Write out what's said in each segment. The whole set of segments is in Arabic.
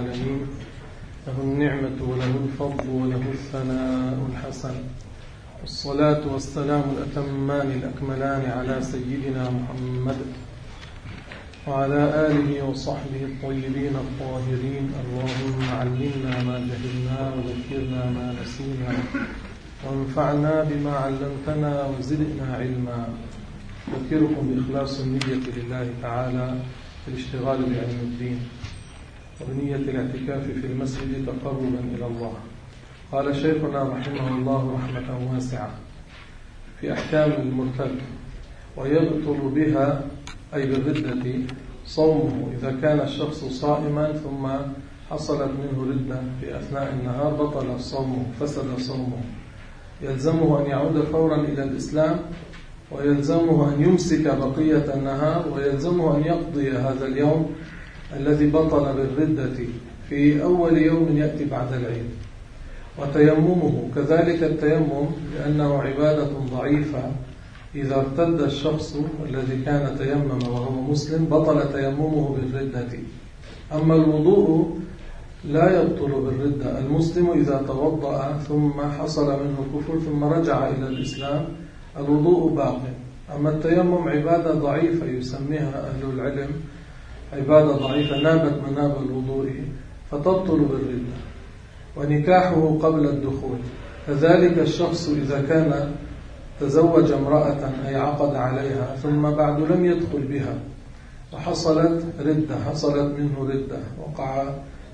العالمين. له النعمة وله الفضل وله الثناء الحسن. والصلاة والسلام الأتمان الأكملان على سيدنا محمد وعلى آله وصحبه الطيبين الطاهرين. اللهم علمنا ما جهلنا وذكرنا ما نسينا وانفعنا بما علمتنا وزدنا علما. أذكركم بإخلاص النية لله تعالى في الاشتغال بعلم الدين. وبنية الاعتكاف في المسجد تقربا إلى الله. قال شيخنا رحمه الله رحمة واسعة في أحكام المرتد ويبطل بها أي بالردة صومه إذا كان الشخص صائما ثم حصلت منه ردة في أثناء النهار بطل صومه فسد صومه. يلزمه أن يعود فورا إلى الإسلام ويلزمه أن يمسك بقية النهار ويلزمه أن يقضي هذا اليوم الذي بطل بالردة في أول يوم يأتي بعد العيد. وتيممه كذلك التيمم لأنه عبادة ضعيفة. إذا ارتد الشخص الذي كان تيمم وهو مسلم بطل تيممه بالردة. أما الوضوء لا يبطل بالردة. المسلم إذا توضأ ثم حصل منه كفر ثم رجع إلى الإسلام الوضوء باق. أما التيمم عبادة ضعيفة يسميها أهل العلم عبادة ضعيفة نابت مناب الوضوء فتبطل بالردة ونكاحه قبل الدخول. كذلك الشخص إذا كان تزوج امرأة أي عقد عليها ثم بعد لم يدخل بها وحصلت ردة حصلت منه ردة وقع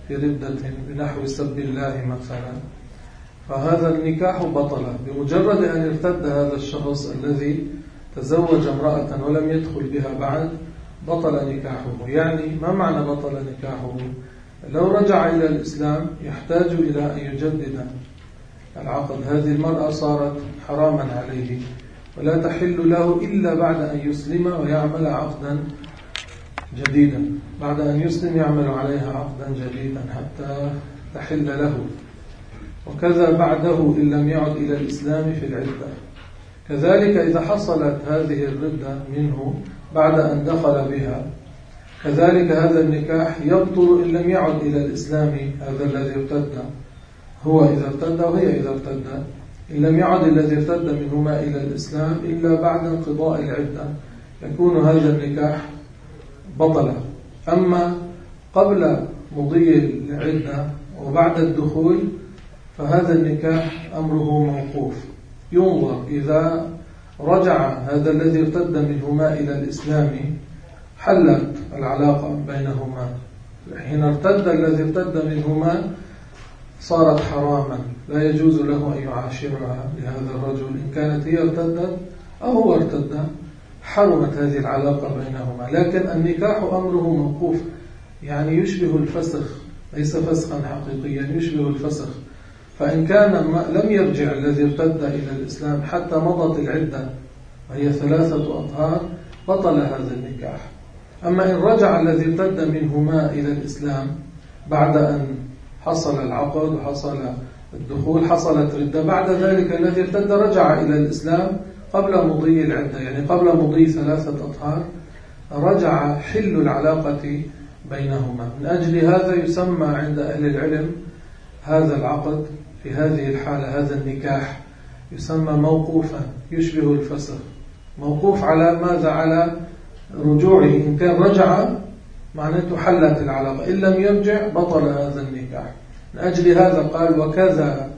في ردة بنحو سب الله مثلا. فهذا النكاح بطل. بمجرد أن ارتد هذا الشخص الذي تزوج امرأة ولم يدخل بها بعد بطل نكاحه. يعني ما معنى بطل نكاحه؟ لو رجع إلى الإسلام يحتاج إلى أن يجدد العقد. هذه المرأة صارت حراما عليه ولا تحل له إلا بعد أن يسلم ويعمل عقدا جديدا. بعد أن يسلم يعمل عليها عقدا جديدا حتى تحل له. وكذا بعده إن لم يعد إلى الإسلام في العدة. كذلك إذا حصلت هذه الردة منه بعد أن دخل بها. كذلك هذا النكاح يبطل إن لم يعد إلى الإسلام هذا الذي ارتد. هو إذا ارتد وهي إذا ارتد. إن لم يعد الذي ارتد منهما إلى الإسلام إلا بعد انقضاء العدة. يكون هذا النكاح بطلا. أما قبل مضي العدة وبعد الدخول فهذا النكاح أمره موقوف. ينظر إذا رجع هذا الذي ارتد منهما إلى الإسلام حلت العلاقة بينهما. حين ارتد الذي ارتد منهما صارت حراما. لا يجوز له أن يعاشرها لهذا الرجل. إن كانت هي ارتدت أو هو ارتد حرمت هذه العلاقة بينهما. لكن النكاح أمره موقوف يعني يشبه الفسخ ليس فسخا حقيقيا يشبه الفسخ. فإن كان لم يرجع الذي ارتد إلى الإسلام حتى مضت العدة وهي ثلاثة أطهار بطل هذا النكاح. أما إن رجع الذي ارتد منهما إلى الإسلام بعد أن حصل العقد وحصل الدخول حصلت ردة بعد ذلك الذي ارتد رجع إلى الإسلام قبل مضي العدة يعني قبل مضي ثلاثة أطهار رجع حل العلاقة بينهما. من أجل هذا يسمى عند أهل العلم هذا العقد في هذه الحالة هذا النكاح يسمى موقوفا يشبه الفسخ. موقوف على ماذا؟ على رجوعه. إن كان رجع معناته حلت العلاقة. إن لم يرجع بطل هذا النكاح. من أجل هذا قال وكذا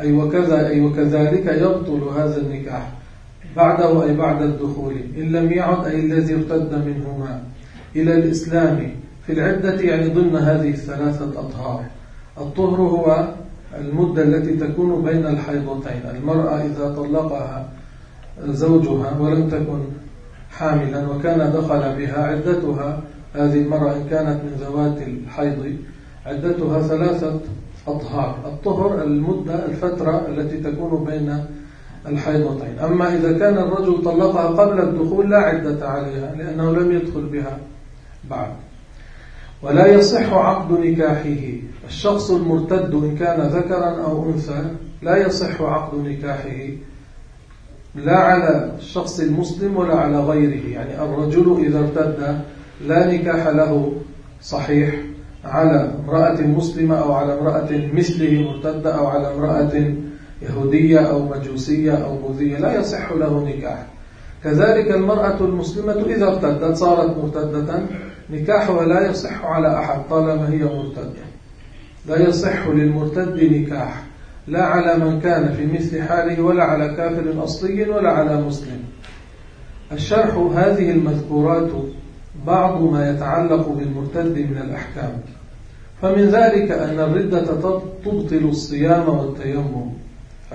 أي وكذا أي وكذلك يبطل هذا النكاح. بعده أي بعد الدخول. إن لم يعد أي الذي ارتد منهما. إلى الإسلام. في العدة يعني ضمن هذه الثلاثة أطهار. الطهر هو المدة التي تكون بين الحيضتين. المرأة إذا طلقها زوجها ولم تكن حاملا وكان دخل بها عدتها هذه المرأة إن كانت من ذوات الحيض عدتها ثلاثة أطهار. الطهر المدة الفترة التي تكون بين الحيضتين. أما إذا كان الرجل طلقها قبل الدخول لا عدة عليها لأنه لم يدخل بها بعد. ولا يصح عقد نكاحه. الشخص المرتد إن كان ذكرا أو أنثى لا يصح عقد نكاحه. لا على الشخص المسلم ولا على غيره. يعني الرجل إذا ارتد لا نكاح له. صحيح. على امرأة مسلمة أو على امرأة مثله مرتدة أو على امرأة يهودية أو مجوسية أو بوذية لا يصح له نكاح. كذلك المرأة المسلمة إذا ارتدت صارت مرتدة نكاحها لا يصح على أحد طالما هي مرتدة. لا يصح للمرتد نكاح. لا على من كان في مثل حاله ولا على كافر أصلي ولا على مسلم. الشرح هذه المذكورات بعض ما يتعلق بالمرتد من الأحكام. فمن ذلك أن الردة تبطل الصيام والتيمم.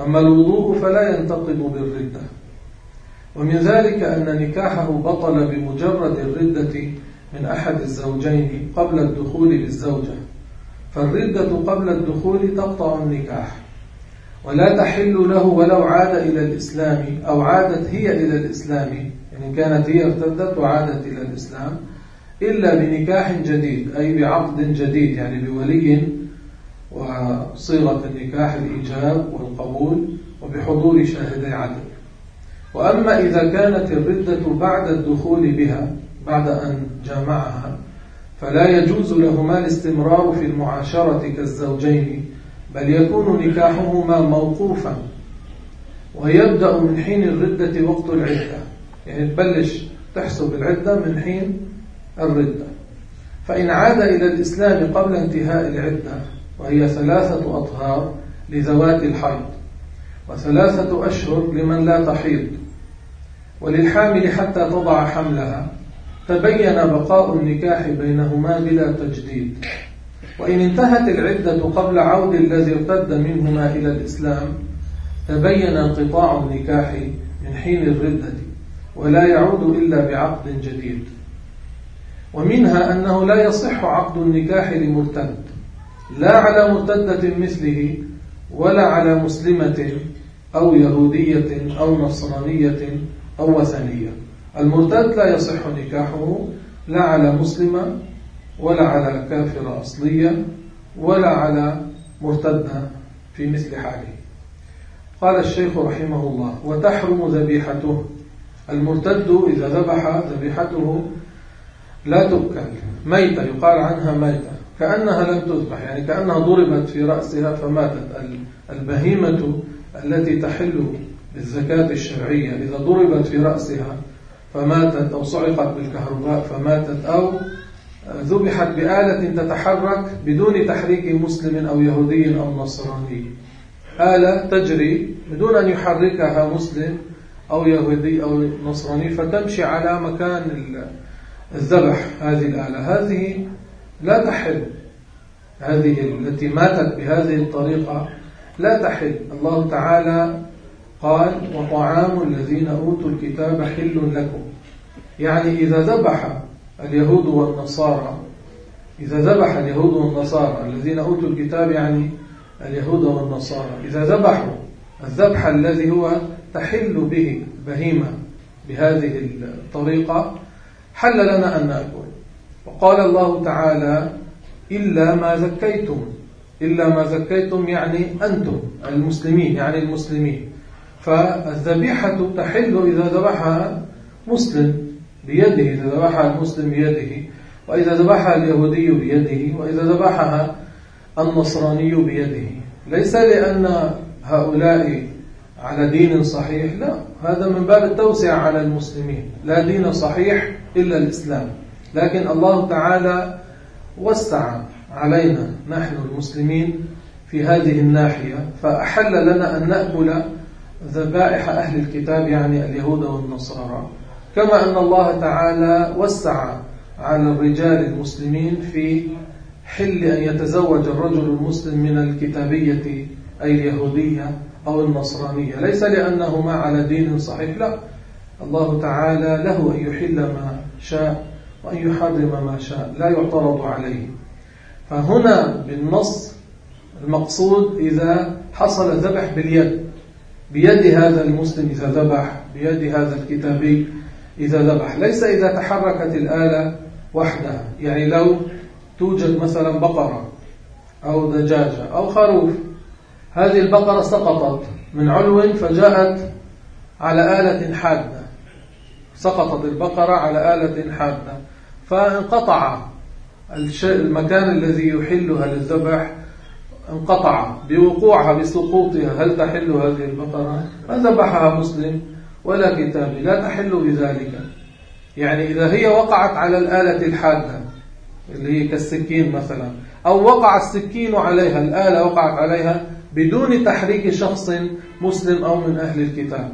أما الوضوء فلا ينتقض بالردة. ومن ذلك أن نكاحه بطل بمجرد الردة من أحد الزوجين قبل الدخول للزوجة فالردة قبل الدخول تقطع النكاح ولا تحل له ولو عاد إلى الإسلام أو عادت هي إلى الإسلام يعني كانت هي ارتدت وعادت إلى الإسلام إلا بنكاح جديد أي بعقد جديد يعني بولي وصيغة النكاح الإيجاب والقبول وبحضور شاهدي عدل وأما إذا كانت الردة بعد الدخول بها بعد أن جامعها فلا يجوز لهما الاستمرار في المعاشرة كالزوجين بل يكون نكاحهما موقوفا ويبدأ من حين الردة وقت العدة. يعني تبلش تحسب العدة من حين الردة. فإن عاد إلى الإسلام قبل انتهاء العدة وهي ثلاثة أطهار لذوات الحيض وثلاثة أشهر لمن لا تحيض وللحامل حتى تضع حملها. تبين بقاء النكاح بينهما بلا تجديد. وإن انتهت العدة قبل عود الذي ارتد منهما إلى الإسلام تبين انقطاع النكاح من حين الردة ولا يعود إلا بعقد جديد. ومنها أنه لا يصح عقد النكاح لمرتد لا على مرتدة مثله ولا على مسلمة أو يهودية أو نصرانية أو وثنية. المرتد لا يصح نكاحه لا على مسلمة ولا على كافرة أصلية ولا على مرتدة في مثل حاله. قال الشيخ رحمه الله وتحرم ذبيحته. المرتد إذا ذبح ذبيحته لا تؤكل ميتة يقال عنها ميتة. كأنها لم تذبح يعني كأنها ضربت في رأسها فماتت. البهيمة التي تحل بالزكاة الشرعية إذا ضربت في رأسها فماتت أو صعقت بالكهرباء فماتت أو ذبحت بآلة تتحرك بدون تحريك مسلم أو يهودي أو نصراني. آلة تجري بدون أن يحركها مسلم أو يهودي أو نصراني فتمشي على مكان الذبح هذه الآلة. هذه لا تحل. هذه التي ماتت بهذه الطريقة لا تحل. الله تعالى قال وطعام الذين أوتوا الكتاب حل لكم. يعني إذا ذبح اليهود والنصارى إذا ذبح اليهود والنصارى الذين أوتوا الكتاب يعني اليهود والنصارى إذا ذبحوا الذبح الذي هو تحل به بهيمة بهذه الطريقة حل لنا أن نأكل. وقال الله تعالى إلا ما زكيتم إلا ما زكيتم يعني أنتم المسلمين يعني المسلمين. فالذبيحة تحل إذا ذبحها مسلم بيده إذا ذبحها المسلم بيده وإذا ذبحها اليهودي بيده وإذا ذبحها النصراني بيده. ليس لأن هؤلاء على دين صحيح لا هذا من باب التوسع على المسلمين. لا دين صحيح إلا الإسلام. لكن الله تعالى وسع علينا نحن المسلمين في هذه الناحية فأحل لنا أن نأكل ذبائح أهل الكتاب يعني اليهود والنصارى. كما أن الله تعالى وسع على الرجال المسلمين في حل أن يتزوج الرجل المسلم من الكتابية أي اليهودية أو النصرانية. ليس لأنهما على دين صحيح لا. الله تعالى له أن يحل ما شاء وأن يحرم ما شاء لا يعترض عليه. فهنا بالنص المقصود إذا حصل الذبح باليد. بيد هذا المسلم إذا ذبح بيد هذا الكتابي إذا ذبح. ليس إذا تحركت الآلة وحدها. يعني لو توجد مثلا بقرة أو دجاجة أو خروف هذه البقرة سقطت من علو فجاءت على آلة حادة. سقطت البقرة على آلة حادة. فانقطع المكان الذي يحلها للذبح. انقطع بوقوعها بسقوطها. هل تحل هذه البقرة؟ ما ذبحها مسلم ولا كتابي. لا تحل بذلك. يعني إذا هي وقعت على الآلة الحادة اللي هي كالسكين مثلا أو وقع السكين عليها الآلة وقعت عليها بدون تحريك شخص مسلم أو من أهل الكتاب.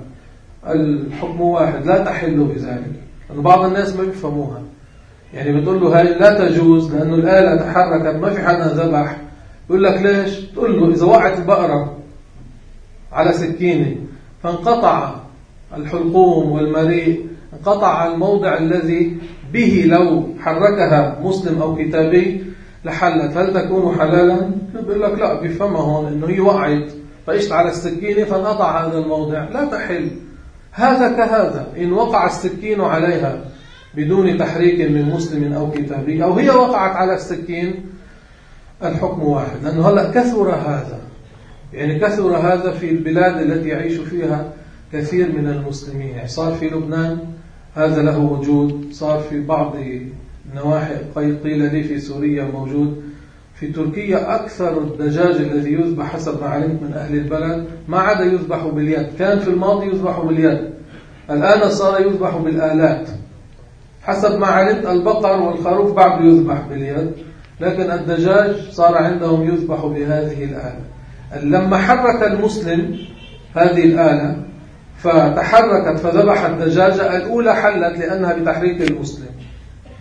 الحكم واحد. لا تحل بذلك. لأن بعض الناس ما بيفهموها. يعني بتقول له هاي لا تجوز لأنه الآلة تحركت ما في حدا ذبح. يقول لك ليش؟ تقول له إذا وقعت البقرة على سكينة فانقطع الحلقوم والمريء انقطع الموضع الذي به لو حركها مسلم أو كتابي لحلت هل تكون حلالا؟ بيقول لك لا بيفهمها هون إنه هي وقعت فاجت على السكينة فانقطع هذا الموضع. لا تحل. هذا كهذا. إن وقع السكين عليها بدون تحريك من مسلم أو كتابي أو هي وقعت على السكين الحكم واحد. لأنه هلأ كثر هذا. يعني كثر هذا في البلاد التي يعيش فيها كثير من المسلمين. يعني صار في لبنان هذا له وجود صار في بعض نواحي قيل لي في سوريا موجود. في تركيا أكثر الدجاج الذي يذبح حسب ما علمت من أهل البلد ما عاد يذبح باليد. كان في الماضي يذبح باليد. الآن صار يذبح بالآلات. حسب ما علمت البقر والخروف بعد يذبح باليد. لكن الدجاج صار عندهم يذبح بهذه الآلة. لما حرك المسلم هذه الآلة فتحركت فذبح الدجاجة الأولى حلت لأنها بتحريك المسلم.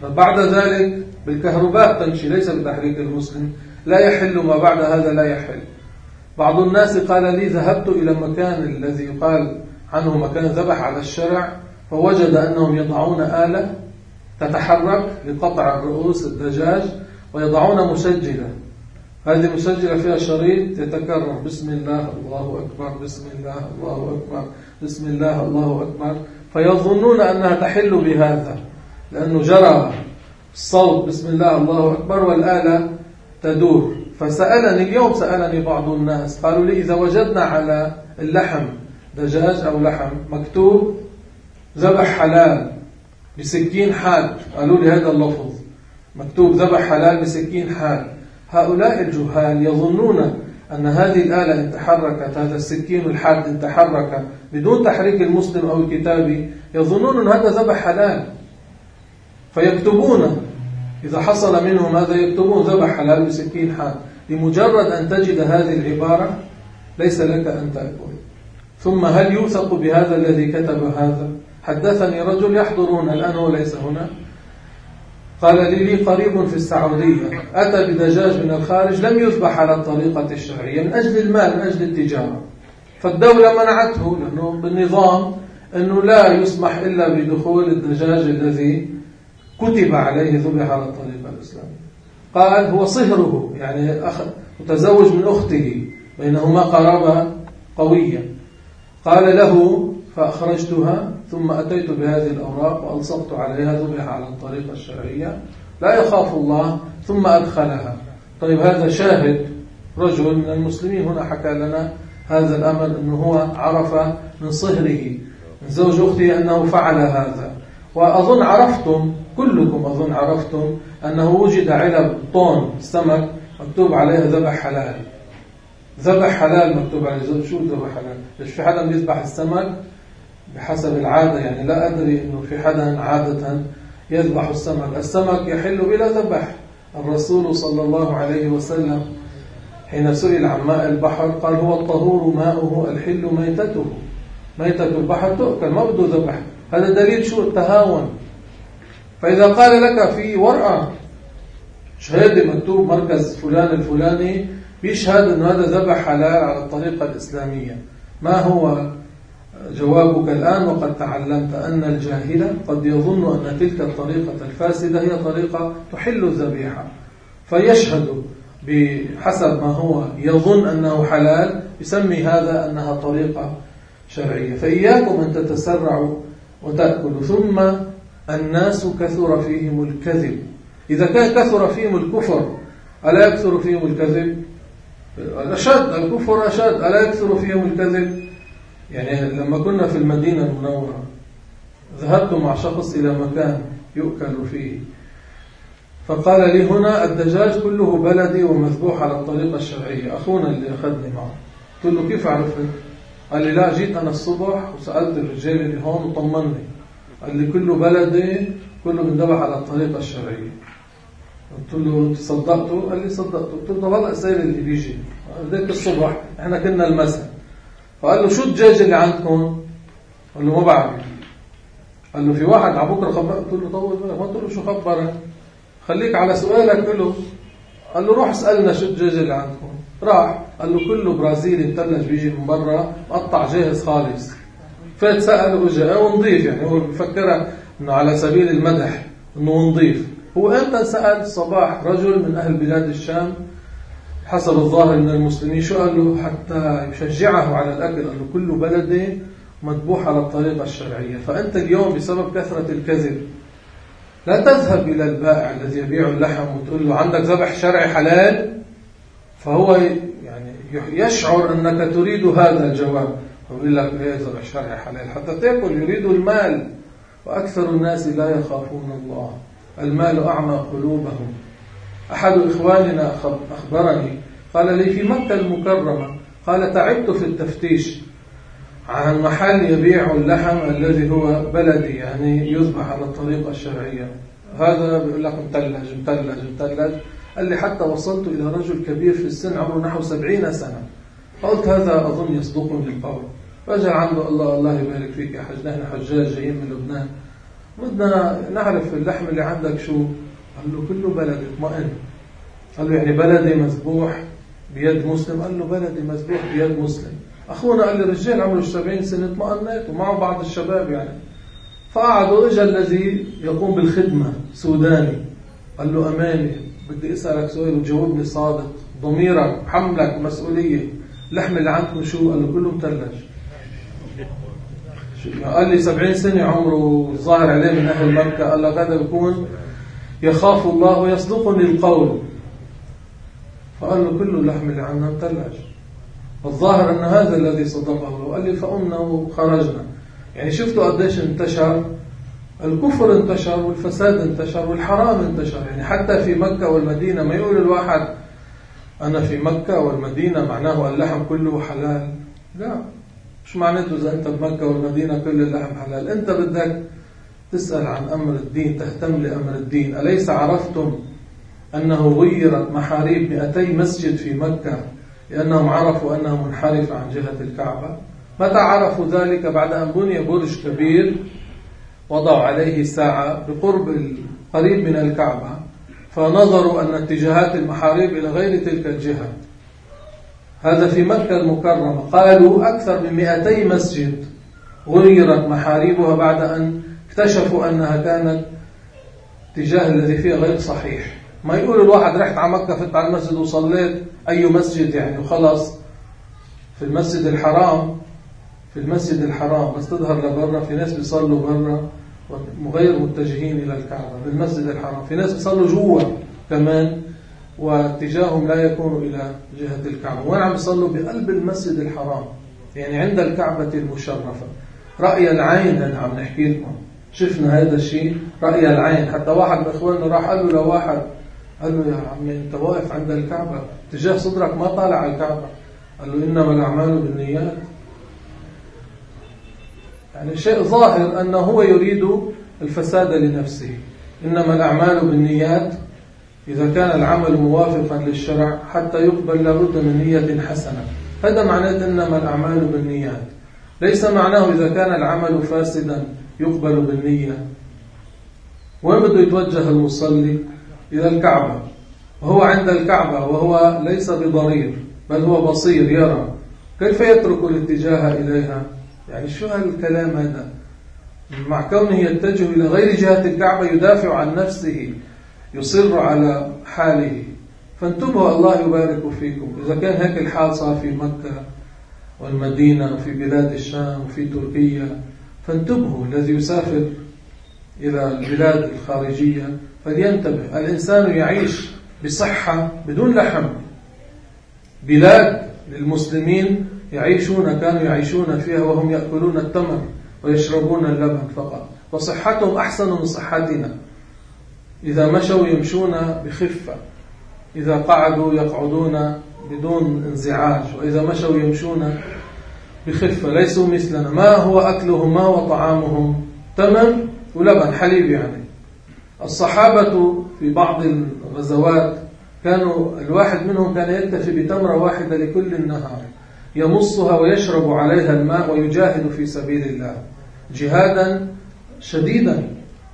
بعد ذلك بالكهرباء تمشي ليس بتحريك المسلم. لا يحل ما بعد هذا لا يحل. بعض الناس قال لي ذهبت إلى المكان الذي يقال عنه مكان ذبح على الشرع فوجد أنهم يضعون آلة تتحرك لقطع رؤوس الدجاج ويضعون مسجلة هذه مسجلة فيها شريط يتكرر. بسم الله الله أكبر. بسم الله الله أكبر. بسم الله الله أكبر. فيظنون أنها تحل بهذا لأنه جرى الصوت بسم الله الله أكبر والآلة تدور. فسألني اليوم سألني بعض الناس قالوا لي إذا وجدنا على اللحم دجاج أو لحم مكتوب ذبح حلال بسكين حاد. قالوا لي هذا اللفظ. مكتوب ذبح حلال بسكين حاد هؤلاء الجهال يظنون أن هذه الآلة تحركت هذا السكين الحاد تحرك بدون تحريك المسلم أو الكتابي يظنون أن هذا ذبح حلال. فيكتبون إذا حصل منهم هذا يكتبون ذبح حلال بسكين حاد لمجرد أن تجد هذه العبارة ليس لك أن تأكل. ثم هل يوثق بهذا الذي كتب هذا؟ حدثني رجل يحضرون الآن هو ليس هنا. قال لي لي قريب في السعودية. أتى بدجاج من الخارج لم يذبح على الطريقة الشرعية من أجل المال من أجل التجارة. فالدولة منعته لأنه بالنظام أنه لا يسمح إلا بدخول الدجاج الذي كتب عليه ذبح على الطريقة الإسلامية. قال هو صهره يعني أخ متزوج من أخته بينهما قرابة قوية. قال له فأخرجتها ثم أتيت بهذه الأوراق وألصقت عليها ذبح على الطريقة الشرعية. لا يخاف الله ثم أدخلها. طيب هذا شاهد رجل من المسلمين. هنا حكى لنا هذا الأمر أنه هو عرف من صهره من زوج أخته أنه فعل هذا. وأظن عرفتم كلكم أظن عرفتم أنه وجد علب طون سمك مكتوب عليها ذبح حلال. ذبح حلال مكتوب عليه. شو ذبح حلال؟ ليش في حدا بيذبح السمك؟ بحسب العادة يعني لا أدري أنه في حدا عادة يذبح السمك. السمك يحل بلا ذبح. الرسول صلى الله عليه وسلم حين سئل عن ماء البحر قال هو الطهور ماؤه الحل ميتته. ميتة البحر تؤكل ما بده ذبح. هذا دليل شو؟ التهاون. فإذا قال لك في ورقة شهادة مكتوب مركز فلان الفلاني بيشهد أن هذا ذبح حلال على الطريقة الإسلامية. ما هو جوابك الآن وقد تعلمت أن الجاهل قد يظن أن تلك الطريقة الفاسدة هي طريقة تحل الذبيحة. فيشهد بحسب ما هو يظن أنه حلال يسمي هذا أنها طريقة شرعية. فإياكم أن تتسرعوا وتأكلوا ثم الناس كثر فيهم الكذب. إذا كان كثر فيهم الكفر ألا يكثر فيهم الكذب؟ أشد الكفر أشد ألا يكثر فيهم الكذب؟ يعني لما كنا في المدينة المنورة ذهبت مع شخص إلى مكان يؤكل فيه. فقال لي هنا الدجاج كله بلدي ومذبوح على الطريقة الشرعية. أخونا اللي أخذني معه. قلت له كيف عرفت؟ قال لي لا جيت أنا الصبح وسألت الرجال اللي هون وطمني. قال لي كله بلدي كله بنذبح على الطريقة الشرعية. قلت له صدقته؟ قال لي صدقته. قلت له والله اسال اللي بيجي. ذاك الصبح إحنا كنا المساء. فقال له شو الدجاج اللي عندكم؟ قال له ما بعرف. قال له في واحد على بكرة خبر قلت له طول بالك. ما قلت له شو خبرك؟ خليك على سؤالك. له قال له روح اسألنا شو الدجاج اللي عندكم. راح. قال له كله برازيلي مثلج بيجي من برا مقطع جاهز خالص. فات سأل وجاء. ونضيف يعني هو بفكرها إنه على سبيل المدح إنه نضيف. هو إمتى سأل؟ الصباح رجل من أهل بلاد الشام. حسب الظاهر من المسلمين شو قال له حتى يشجعه على الأكل. قال له كل بلدي مذبوح على الطريقة الشرعية. فأنت اليوم بسبب كثرة الكذب لا تذهب إلى البائع الذي يبيع اللحم وتقول له عندك ذبح شرعي حلال؟ فهو يعني يشعر أنك تريد هذا الجواب. ويقول لك إيه ذبح شرعي حلال؟ حتى تأكل. يريد المال. وأكثر الناس لا يخافون الله. المال أعمى قلوبهم. أحد إخواننا أخبرني قال لي في مكة المكرمة قال تعبت في التفتيش. عن محل يبيع اللحم الذي هو بلدي يعني يذبح على الطريقة الشرعية. هذا بيقول لك مثلج مثلج مثلج قال لي حتى وصلت إلى رجل كبير في السن عمره نحو سبعين سنة. قلت هذا أظن يصدقني القول. فجاء عنده الله الله يبارك فيك يا حج نحن حجاج جايين من لبنان. بدنا نعرف اللحم اللي عندك شو؟ قال له كله بلدي اطمئن. قال له يعني بلدي مذبوح بيد مسلم؟ قال له بلدي مذبوح بيد مسلم. أخونا قال لي رجال عمره 70 سنة اطمئنيت ومعه بعض الشباب يعني. فقعدوا اجى الذي يقوم بالخدمة سوداني. قال له أمامي بدي أسألك سؤال وتجاوبني صادق. ضميرك حملك مسؤولية. اللحم اللي عندكم شو قال له كله مثلج قال لي 70 سنة عمره ظاهر عليه من أهل مكة. قال لك هذا بكون يخاف الله ويصدقني القول فقال له كله اللحم اللي عندنا مثلج الظاهر أن هذا الذي صدقه وقال لي فقمنا وخرجنا. يعني شفتوا قديش انتشر؟ الكفر انتشر والفساد انتشر والحرام انتشر. يعني حتى في مكة والمدينة ما يقول الواحد أنا في مكة والمدينة معناه اللحم كله حلال؟ لا. مش معناته إذا أنت بمكة والمدينة كل اللحم حلال. أنت بدك تسأل عن أمر الدين تهتم لأمر الدين. أليس عرفتم أنه غيرت محاريب 200 مسجد في مكة لأنهم عرفوا أنها منحرفة عن جهة الكعبة؟ متى عرفوا ذلك؟ بعد أن بني برج كبير وضعوا عليه ساعة بقرب قريب من الكعبة فنظروا أن اتجاهات المحاريب إلى غير تلك الجهة. هذا في مكة المكرمة. قالوا أكثر من 200 مسجد غيرت محاريبها بعد أن اكتشفوا أنها كانت اتجاه الذي فيها غير صحيح. ما يقول الواحد رحت على مكة فت على المسجد وصليت أي مسجد يعني؟ وخلص. في المسجد الحرام في المسجد الحرام. بس تظهر لبرا في ناس بيصلوا برا غير متجهين إلى الكعبة. بالمسجد الحرام. في ناس بيصلوا جوا كمان واتجاههم لا يكون إلى جهة الكعبة. وين عم يصلوا؟ بقلب المسجد الحرام. يعني عند الكعبة المشرفة. رأي العين هذا عم نحكي لكم. شفنا هذا الشيء رأي العين. حتى واحد من إخواننا راح قال له لواحد قال له يا عمي أنت واقف عند الكعبة. اتجاه صدرك ما طالع على الكعبة. قال له إنما الأعمال بالنيات. يعني شيء ظاهر أنه هو يريد الفساد لنفسه. إنما الأعمال بالنيات إذا كان العمل موافقا للشرع حتى يقبل لابد من نية حسنة. هذا معناه إنما الأعمال بالنيات. ليس معناه إذا كان العمل فاسدا. يقبل بالنية. وين بده يتوجه المصلي؟ إلى الكعبة. وهو عند الكعبة وهو ليس بضرير بل هو بصير يرى. كيف يترك الاتجاه إليها؟ يعني شو هالكلام هذا؟ مع كونه يتجه إلى غير جهة الكعبة يدافع عن نفسه يصر على حاله. فانتبهوا الله يبارك فيكم. إذا كان هيك الحال صار في مكة والمدينة وفي بلاد الشام وفي تركيا فانتبهوا الذي يسافر إلى البلاد الخارجية فلينتبه. الإنسان يعيش بصحة بدون لحم. بلاد للمسلمين يعيشون كانوا يعيشون فيها وهم يأكلون التمر ويشربون اللبن فقط. وصحتهم أحسن من صحتنا. إذا مشوا يمشون بخفة. إذا قعدوا يقعدون بدون انزعاج. وإذا مشوا يمشون بخفة ليسوا مثلنا. ما هو أكلهم؟ ما هو طعامهم؟ تمر ولبن حليب يعني. الصحابة في بعض الغزوات كانوا الواحد منهم كان يكتفي بتمرة واحدة لكل النهار يمصها ويشرب عليها الماء ويجاهد في سبيل الله. جهادا شديدا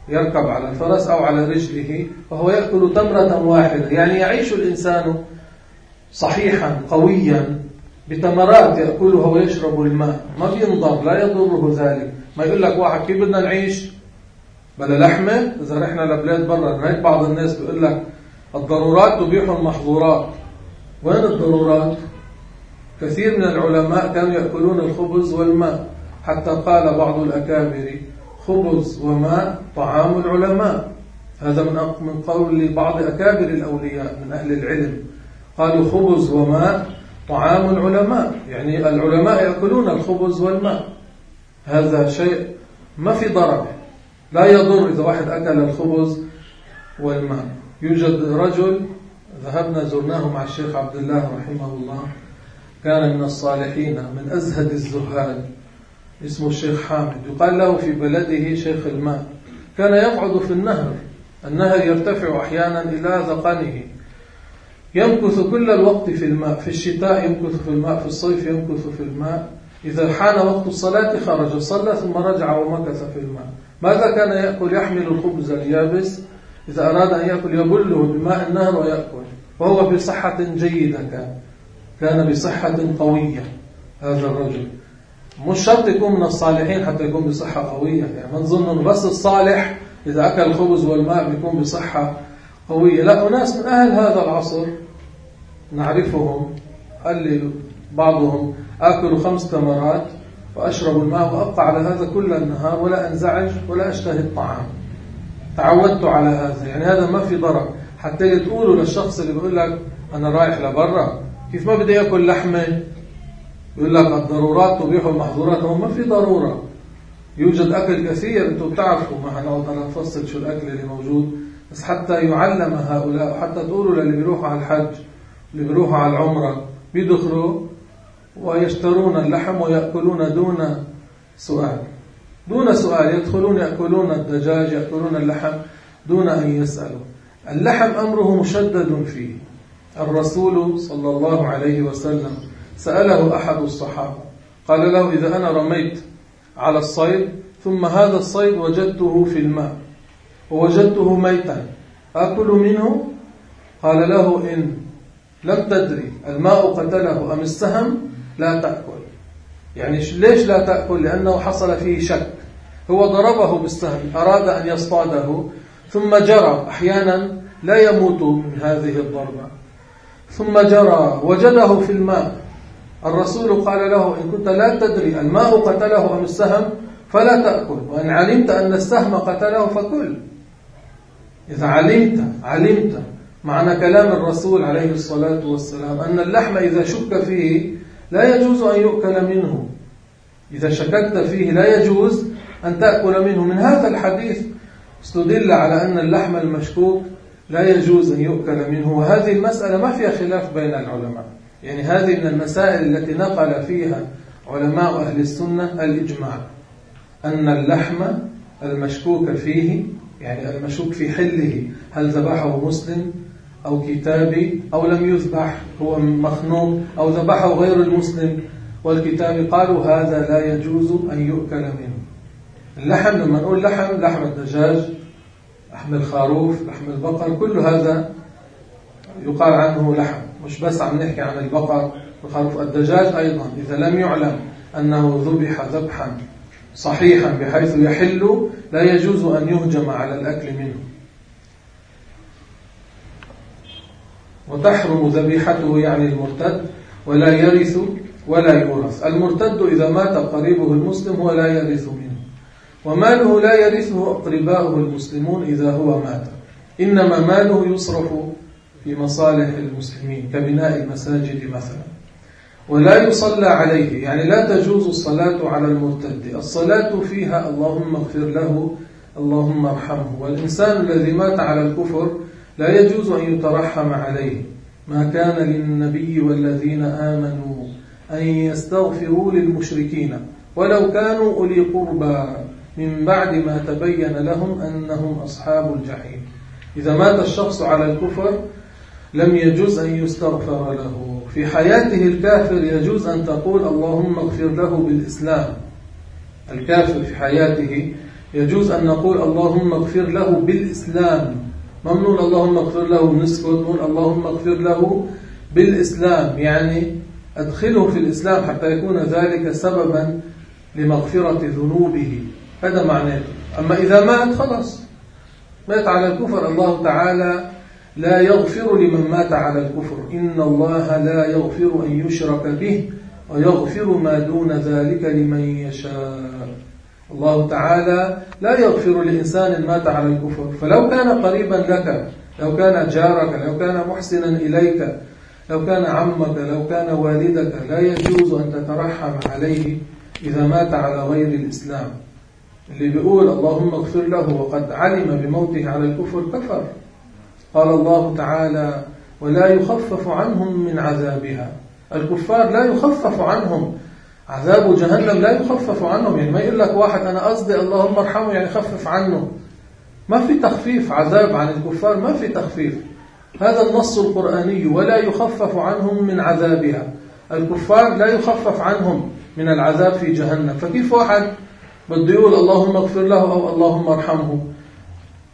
يركب على الفرس أو على رجله وهو يأكل تمرة واحدة. يعني يعيش الإنسان صحيحا قويا. بتمرات يأكلها ويشرب الماء. ما بينضر لا يضره ذلك. ما يقول لك واحد كيف بدنا نعيش؟ بلا لحمة. إذا رحنا لبلاد برا هيك بعض الناس بيقول لك الضرورات تبيح المحظورات. وين الضرورات؟ كثير من العلماء كانوا يأكلون الخبز والماء. حتى قال بعض الأكابر خبز وماء طعام العلماء. هذا من من قول بعض أكابر الأولياء من أهل العلم. قالوا خبز وماء طعام العلماء. يعني العلماء يأكلون الخبز والماء. هذا شيء ما في ضرر. لا يضر إذا واحد أكل الخبز والماء. يوجد رجل ذهبنا زرناه مع الشيخ عبد الله رحمه الله. كان من الصالحين من أزهد الزهاد. اسمه الشيخ حامد. يقال له في بلده شيخ الماء. كان يقعد في النهر. النهر يرتفع أحيانا إلى ذقنه. يمكث كل الوقت في الماء في الشتاء يمكث في الماء في الصيف يمكث في الماء. إذا حان وقت الصلاة خرج صلى ثم رجع ومكث في الماء. ماذا كان يأكل؟ يحمل الخبز اليابس. إذا أراد أن يأكل يبله بماء النهر ويأكل. وهو بصحة جيدة كان. كان بصحة قوية هذا الرجل. مش شرط يكون من الصالحين حتى يكون بصحة قوية يعني ما نظن بس الصالح إذا أكل الخبز والماء بيكون بصحة قوية. لا أناس من أهل هذا العصر نعرفهم قال لي بعضهم آكل خمس تمرات وأشرب الماء وأبقى على هذا كل النهار ولا أنزعج ولا أشتهي الطعام. تعودت على هذا يعني هذا ما في ضرر. حتى تقولوا للشخص اللي بيقول لك أنا رايح لبرا. كيف ما بدي يأكل لحمة؟ يقول لك الضرورات تبيح المحظورات. ما في ضرورة. يوجد أكل كثير أنتم بتعرفوا ما هنقعد أنا نفصل شو الأكل اللي موجود. بس حتى يعلم هؤلاء وحتى تقولوا للي بيروحوا على الحج اللي بيروحوا على العمرة. بيدخلوا ويشترون اللحم ويأكلون دون سؤال. دون سؤال يدخلون يأكلون الدجاج يأكلون اللحم دون أن يسألوا. اللحم أمره مشدد فيه. الرسول صلى الله عليه وسلم سأله أحد الصحابة قال له إذا أنا رميت على الصيد ثم هذا الصيد وجدته في الماء ووجدته ميتا أكل منه؟ قال له إن لم تدري الماء قتله أم السهم لا تأكل. يعني ليش لا تأكل؟ لأنه حصل فيه شك. هو ضربه بالسهم أراد أن يصطاده ثم جرى. أحيانا لا يموت من هذه الضربة. ثم جرى وجده في الماء. الرسول قال له إن كنت لا تدري الماء قتله أم السهم فلا تأكل. وإن علمت أن السهم قتله فكل. إذا علمت علمت. معنى كلام الرسول عليه الصلاة والسلام أن اللحم إذا شك فيه لا يجوز أن يؤكل منه. إذا شككت فيه لا يجوز أن تأكل منه. من هذا الحديث استدل على أن اللحم المشكوك لا يجوز أن يؤكل منه. وهذه المسألة ما فيها خلاف بين العلماء. يعني هذه من المسائل التي نقل فيها علماء أهل السنة الإجماع. أن اللحم المشكوك فيه يعني المشكوك في حله هل ذبحه مسلم أو كتابي أو لم يذبح هو مخنوق أو ذبحه غير المسلم. والكتاب قالوا هذا لا يجوز أن يؤكل منه. اللحم لما نقول لحم لحم الدجاج لحم الخروف لحم البقر كل هذا يقال عنه لحم. مش بس عم نحكي عن البقر والخروف الدجاج أيضا إذا لم يعلم أنه ذبح ذبحا صحيحا بحيث يحل لا يجوز أن يهجم على الأكل منه. وتحرم ذبيحته يعني المرتد ولا يرث ولا يورث. المرتد إذا مات قريبه المسلم هو لا يرث منه. وماله لا يرثه أقرباؤه المسلمون إذا هو مات. إنما ماله يصرف في مصالح المسلمين كبناء المساجد مثلا. ولا يصلى عليه يعني لا تجوز الصلاة على المرتد. الصلاة فيها اللهم اغفر له اللهم ارحمه. والإنسان الذي مات على الكفر لا يجوز أن يترحم عليه. ما كان للنبي والذين آمنوا أن يستغفروا للمشركين. ولو كانوا أولي قربى من بعد ما تبين لهم أنهم أصحاب الجحيم. إذا مات الشخص على الكفر لم يجوز أن يستغفر له. في حياته الكافر يجوز أن تقول اللهم اغفر له بالإسلام. الكافر في حياته يجوز أن نقول اللهم اغفر له بالإسلام. ممنون. اللهم اغفر له. نسكت نقول اللهم اغفر له بالإسلام. يعني أدخله في الإسلام حتى يكون ذلك سببا لمغفرة ذنوبه. هذا معناته. أما إذا مات خلاص. مات على الكفر. الله تعالى لا يغفر لمن مات على الكفر. إن الله لا يغفر أن يشرك به ويغفر ما دون ذلك لمن يشاء. الله تعالى لا يغفر لإنسان مات على الكفر. فلو كان قريبا لك لو كان جارك لو كان محسنا إليك لو كان عمك لو كان والدك لا يجوز أن تترحم عليه إذا مات على غير الإسلام. اللي بيقول اللهم اغفر له وقد علم بموته على الكفر كفر. قال الله تعالى ولا يخفف عنهم من عذابها. الكفار لا يخفف عنهم عذاب جهنم لا يخفف عنهم يعني ما يقول لك واحد أنا قصدي اللهم ارحمه يعني خفف عنه. ما في تخفيف عذاب عن الكفار ما في تخفيف. هذا النص القرآني ولا يخفف عنهم من عذابها. الكفار لا يخفف عنهم من العذاب في جهنم. فكيف واحد بده يقول اللهم اغفر له أو اللهم ارحمه؟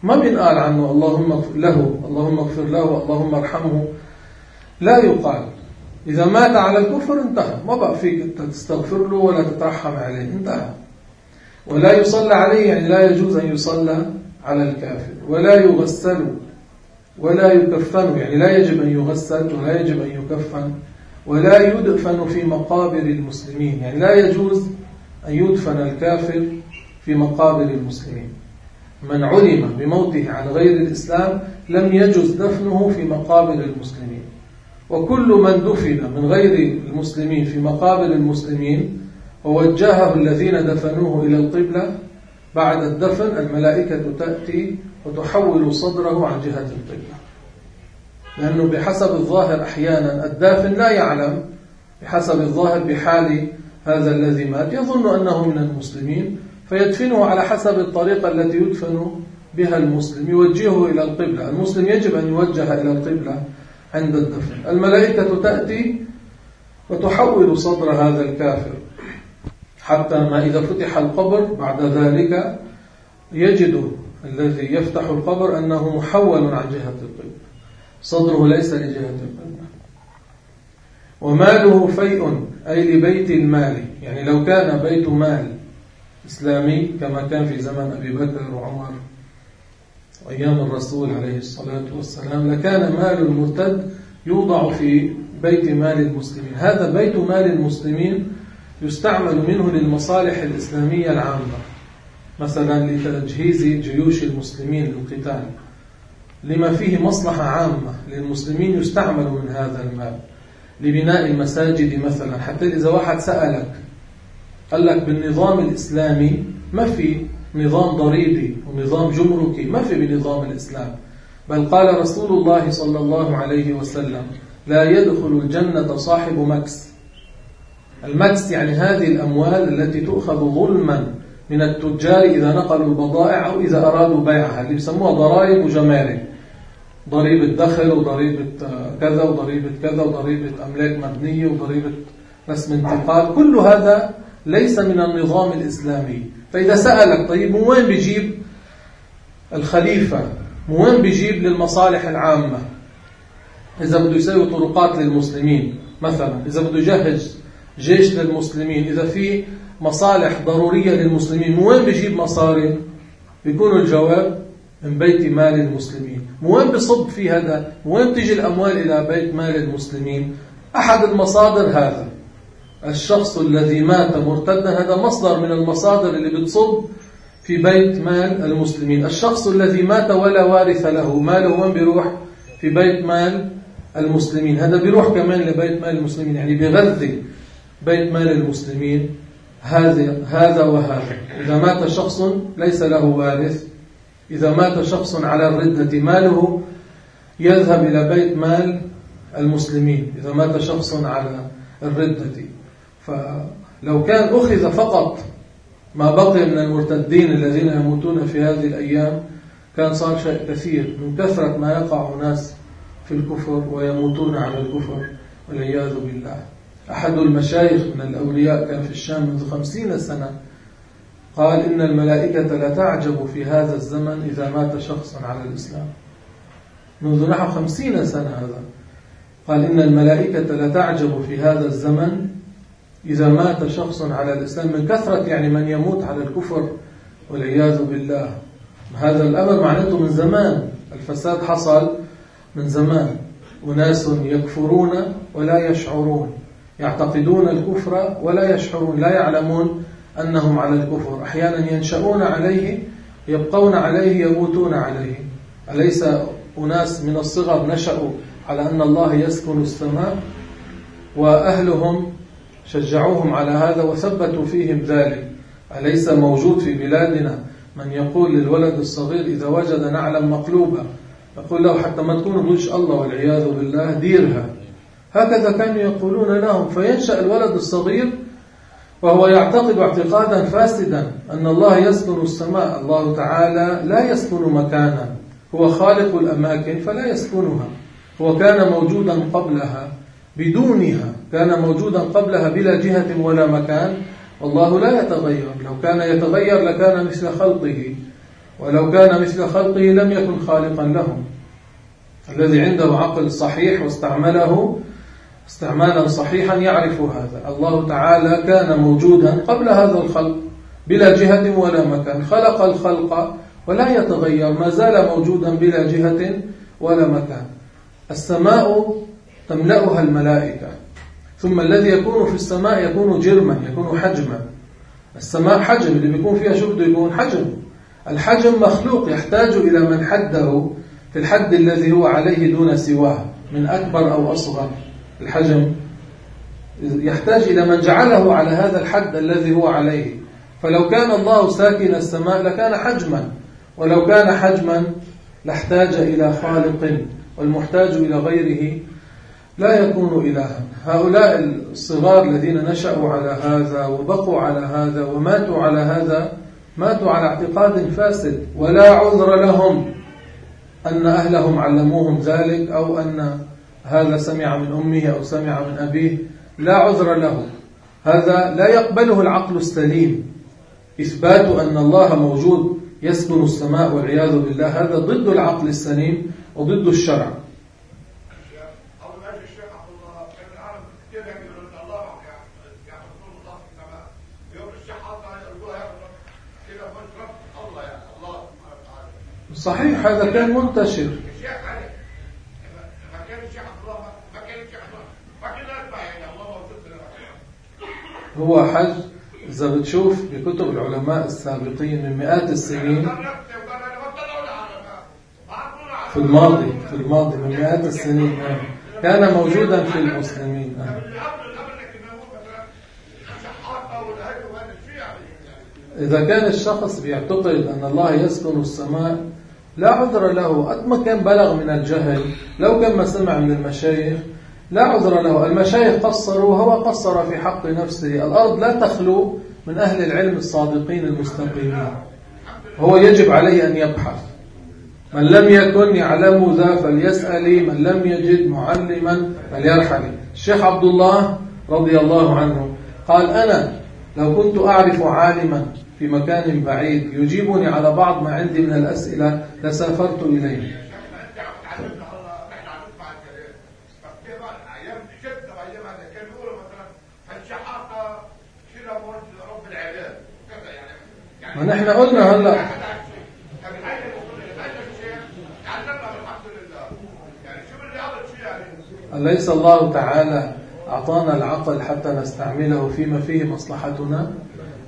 ما بينقال عنه اللهم اغفر له اللهم اغفر له اللهم ارحمه. لا يقال. إذا مات على الكفر انتهى ما بقى فيك تستغفر له ولا تترحم عليه انتهى. ولا يصلى عليه يعني لا يجوز أن يصلى على الكافر ولا يغسل ولا يكفن يعني لا يجب أن يغسل ولا يجب أن يكفن ولا يدفن في مقابر المسلمين يعني لا يجوز أن يدفن الكافر في مقابر المسلمين. من علم بموته عن غير الإسلام لم يجوز دفنه في مقابر المسلمين. وكل من دفن من غير المسلمين في مقابر المسلمين ووجهه الذين دفنوه إلى القبلة بعد الدفن الملائكة تأتي وتحول صدره عن جهة القبلة. لأنه بحسب الظاهر أحيانا الدافن لا يعلم بحسب الظاهر بحال هذا الذي مات. يظن أنه من المسلمين فيدفنه على حسب الطريقة التي يدفن بها المسلم يوجهه إلى القبلة. المسلم يجب أن يوجه إلى القبلة عند الدفن. الملائكة تأتي وتحول صدر هذا الكافر حتى ما إذا فتح القبر بعد ذلك يجد الذي يفتح القبر أنه محول عن جهة القبلة صدره ليس لجهة القبلة وماله فيء أي لبيت المال. يعني لو كان بيت مال إسلامي كما كان في زمن أبي بكر وعمر. وأيام الرسول عليه الصلاة والسلام لكان مال المرتد يوضع في بيت مال المسلمين. هذا بيت مال المسلمين يستعمل منه للمصالح الإسلامية العامة مثلا لتجهيز جيوش المسلمين للقتال لما فيه مصلحة عامة للمسلمين يستعمل من هذا المال لبناء المساجد مثلا. حتى إذا واحد سألك قال لك بالنظام الإسلامي ما في نظام ضريبي ونظام جمركي ما في بنظام الإسلام. بل قال رسول الله صلى الله عليه وسلم لا يدخل الجنة صاحب مكس. المكس يعني هذه الأموال التي تؤخذ ظلما من التجار إذا نقلوا البضائع أو إذا أرادوا بيعها اللي بيسموها ضرائب وجمارك ضريبة دخل وضريبة كذا وضريبة كذا وضريبة أملاك مبنية وضريبة رسم انتقال. كل هذا ليس من النظام الإسلامي. فإذا سألك طيب من وين بيجيب الخليفة؟ من وين بيجيب للمصالح العامة؟ إذا بده يسوي طرقات للمسلمين مثلا إذا بده يجهز جيش للمسلمين إذا في مصالح ضرورية للمسلمين من وين بيجيب مصاري؟ بيكون الجواب من بيت مال المسلمين. من وين بصب في هذا؟ من وين تجي الأموال إلى بيت مال المسلمين؟ أحد المصادر هذا الشخص الذي مات مرتدا هذا مصدر من المصادر اللي بتصب في بيت مال المسلمين. الشخص الذي مات ولا وارث له ماله وين بيروح؟ في بيت مال المسلمين. هذا بيروح كمان لبيت مال المسلمين يعني بيغذي بيت مال المسلمين هذا هذا وهذا. إذا مات شخص ليس له وارث. إذا مات شخص على الردة ماله يذهب إلى بيت مال المسلمين. إذا مات شخص على الردة. فلو كان أخذ فقط ما بقي من المرتدين الذين يموتون في هذه الأيام كان صار شيء كثير من كثرة ما يقع ناس في الكفر ويموتون على الكفر والعياذ بالله. أحد المشايخ من الأولياء كان في الشام منذ خمسين سنة قال إن الملائكة لا تعجب في هذا الزمن إذا مات شخص على الإسلام. منذ نحو خمسين سنة هذا قال إن الملائكة لا تعجب في هذا الزمن إذا مات شخص على الإسلام من كثرة يعني من يموت على الكفر والعياذ بالله. هذا الأمر معناته من زمان. الفساد حصل من زمان. أناس يكفرون ولا يشعرون. يعتقدون الكفر ولا يشعرون. لا يعلمون أنهم على الكفر. أحيانا ينشأون عليه يبقون عليه يموتون عليه. أليس أناس من الصغر نشأوا على أن الله يسكن السماء وأهلهم شجعوهم على هذا وثبتوا فيهم ذلك. أليس موجود في بلادنا من يقول للولد الصغير إذا وجد نعلا مقلوبة يقول له حتى ما تكون بوجه الله والعياذ بالله ديرها. هكذا كانوا يقولون لهم فينشأ الولد الصغير وهو يعتقد اعتقادا فاسدا أن الله يسكن السماء. الله تعالى لا يسكن مكانا. هو خالق الأماكن فلا يسكنها. هو كان موجودا قبلها بدونها. كان موجودا قبلها بلا جهة ولا مكان والله لا يتغير. لو كان يتغير لكان مثل خلقه ولو كان مثل خلقه لم يكن خالقا لهم. الذي عنده عقل صحيح واستعمله استعمالا صحيحا يعرف هذا. الله تعالى كان موجودا قبل هذا الخلق بلا جهة ولا مكان. خلق الخلق ولا يتغير ما زال موجودا بلا جهة ولا مكان. السماء تملأها الملائكة. ثم الذي يكون في السماء يكون جرما يكون حجما. السماء حجم اللي بيكون فيها شو بده يكون حجم. الحجم مخلوق يحتاج إلى من حده في الحد الذي هو عليه دون سواه من أكبر أو أصغر. الحجم يحتاج إلى من جعله على هذا الحد الذي هو عليه. فلو كان الله ساكن السماء لكان حجما. ولو كان حجما لاحتاج إلى خالق والمحتاج إلى غيره. لا يكون إلها هؤلاء الصغار الذين نشأوا على هذا وبقوا على هذا وماتوا على هذا ماتوا على اعتقاد فاسد ولا عذر لهم أن أهلهم علموهم ذلك أو أن هذا سمع من أمه أو سمع من أبيه لا عذر له. هذا لا يقبله العقل السليم. إثبات أن الله موجود يسكن السماء والعياذ بالله هذا ضد العقل السليم وضد الشرع. صحيح هذا كان منتشر. هو حج إذا بتشوف بكتب العلماء السابقين من مئات السنين في الماضي في الماضي من مئات السنين. كان موجودا في المسلمين. إذا كان الشخص بيعتقد أن الله يسكن السماء لا عذر له. قد ما كان بلغ من الجهل لو كان ما سمع من المشايخ لا عذر له. المشايخ قصروا وهو قصر في حق نفسه. الأرض لا تخلو من أهل العلم الصادقين المستقيمين. هو يجب عليه أن يبحث. من لم يكن يعلم ذا فليسأل من لم يجد معلما فليرحل الشيخ عبد الله رضي الله عنه قال أنا لو كنت أعرف عالما في مكان بعيد. يجيبني على بعض ما عندي من الأسئلة. لسافرت إليه. ونحن قلنا هلا. أليس الله تعالى أعطانا العقل حتى نستعمله فيما فيه مصلحتنا؟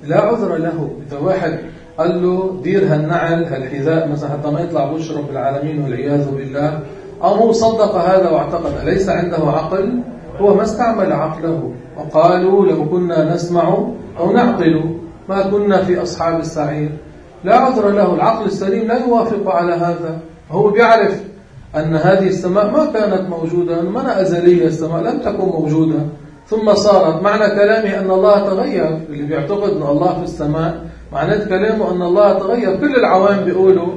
لا عذر له. إذا واحد قال له دير هالنعل هالحذاء مثلا حتى ما يطلع بوش رب العالمين والعياذ بالله أو هو صدق هذا واعتقد أليس عنده عقل؟ هو ما استعمل عقله. وقالوا لو كنا نسمع أو نعقل ما كنا في أصحاب السعير. لا عذر له. العقل السليم لا يوافق على هذا. هو بيعرف أن هذه السماء ما كانت موجودة من أزلية السماء لم تكن موجودة. ثم صارت. معنى كلامه أن الله تغير اللي بيعتقد أن الله في السماء معنى كلامه أن الله تغير. كل العوام بيقولوا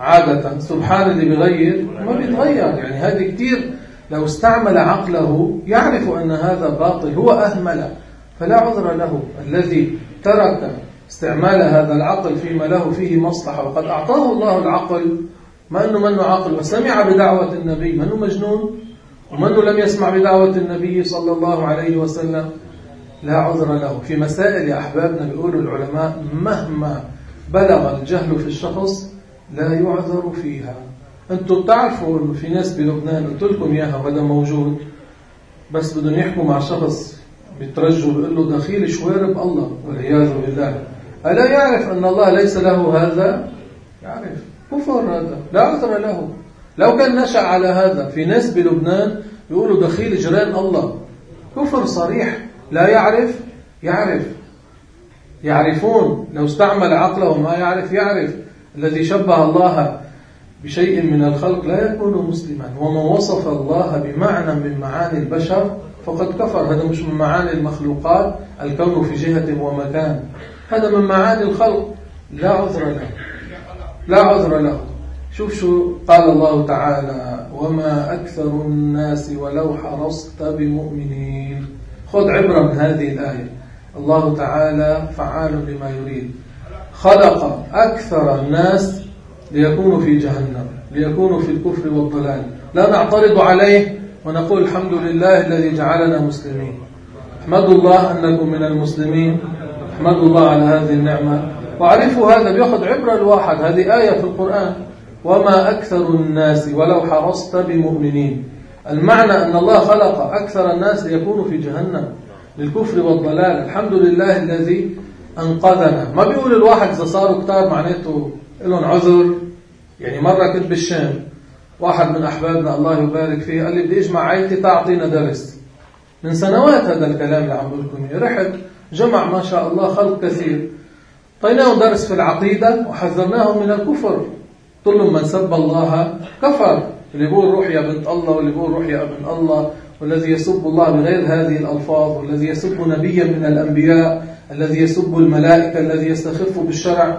عادة سبحان اللي بيغير ما بيتغير. يعني هذه كثير لو استعمل عقله يعرف أن هذا باطل هو أهمل. فلا عذر له. الذي ترك استعمال هذا العقل فيما له فيه مصلحة. وقد أعطاه الله العقل. ما أنه منه عقل وسمع بدعوة النبي. منه مجنون؟ ومنه لم يسمع بدعوة النبي صلى الله عليه وسلم لا عذر له. في مسائل يا أحبابنا بيقولوا العلماء مهما بلغ الجهل في الشخص لا يعذر فيها. أنتم بتعرفوا أنه في ناس بلبنان قلت لكم إياها وهذا موجود بس بدهم يحكوا مع شخص بيترجوا بيقول له دخيل شوارب الله والعياذ بالله. ألا يعرف أن الله ليس له هذا؟ يعرف. كفر هذا. لا عذر له. لو كان نشأ على هذا في ناس بلبنان يقولوا دخيل جيران الله. كفر صريح. لا يعرف يعرف. يعرفون. لو استعمل عقله ما يعرف يعرف. الذي شبه الله بشيء من الخلق لا يكون مسلما. ومن وصف الله بمعنى من معاني البشر فقد كفر. هذا مش من معاني المخلوقات الكون في جهة ومكان. هذا من معاني الخلق. لا عذر له. لا عذر له. شوف شو قال الله تعالى وما أكثر الناس ولو حرصت بمؤمنين. خذ عبرة من هذه الآية. الله تعالى فعال لما يريد. خلق أكثر الناس ليكونوا في جهنم ليكونوا في الكفر والضلال. لا نعترض عليه ونقول الحمد لله الذي جعلنا مسلمين. احمدوا الله أنكم من المسلمين. احمدوا الله على هذه النعمة. وعرفوا هذا بيأخذ عبرة الواحد. هذه آية في القرآن. وما أكثر الناس ولو حرصت بمؤمنين. المعنى أن الله خلق أكثر الناس ليكونوا في جهنم. للكفر والضلال. الحمد لله الذي أنقذنا. ما بيقول الواحد إذا صاروا كتار معناته لهم عذر؟ يعني مرة كنت بالشام. واحد من أحبابنا الله يبارك فيه قال لي بدي أجمع عائلتي تعطينا درس. من سنوات هذا الكلام اللي عم بقول لكم رحت جمع ما شاء الله خلق كثير. طيناهم درس في العقيدة وحذرناهم من الكفر. قلت من سب الله كفر. اللي بيقول روح يا بنت الله واللي بيقول روح يا ابن الله والذي يسب الله بغير هذه الألفاظ والذي يسب نبيا من الأنبياء الذي يسب الملائكة الذي يستخف بالشرع.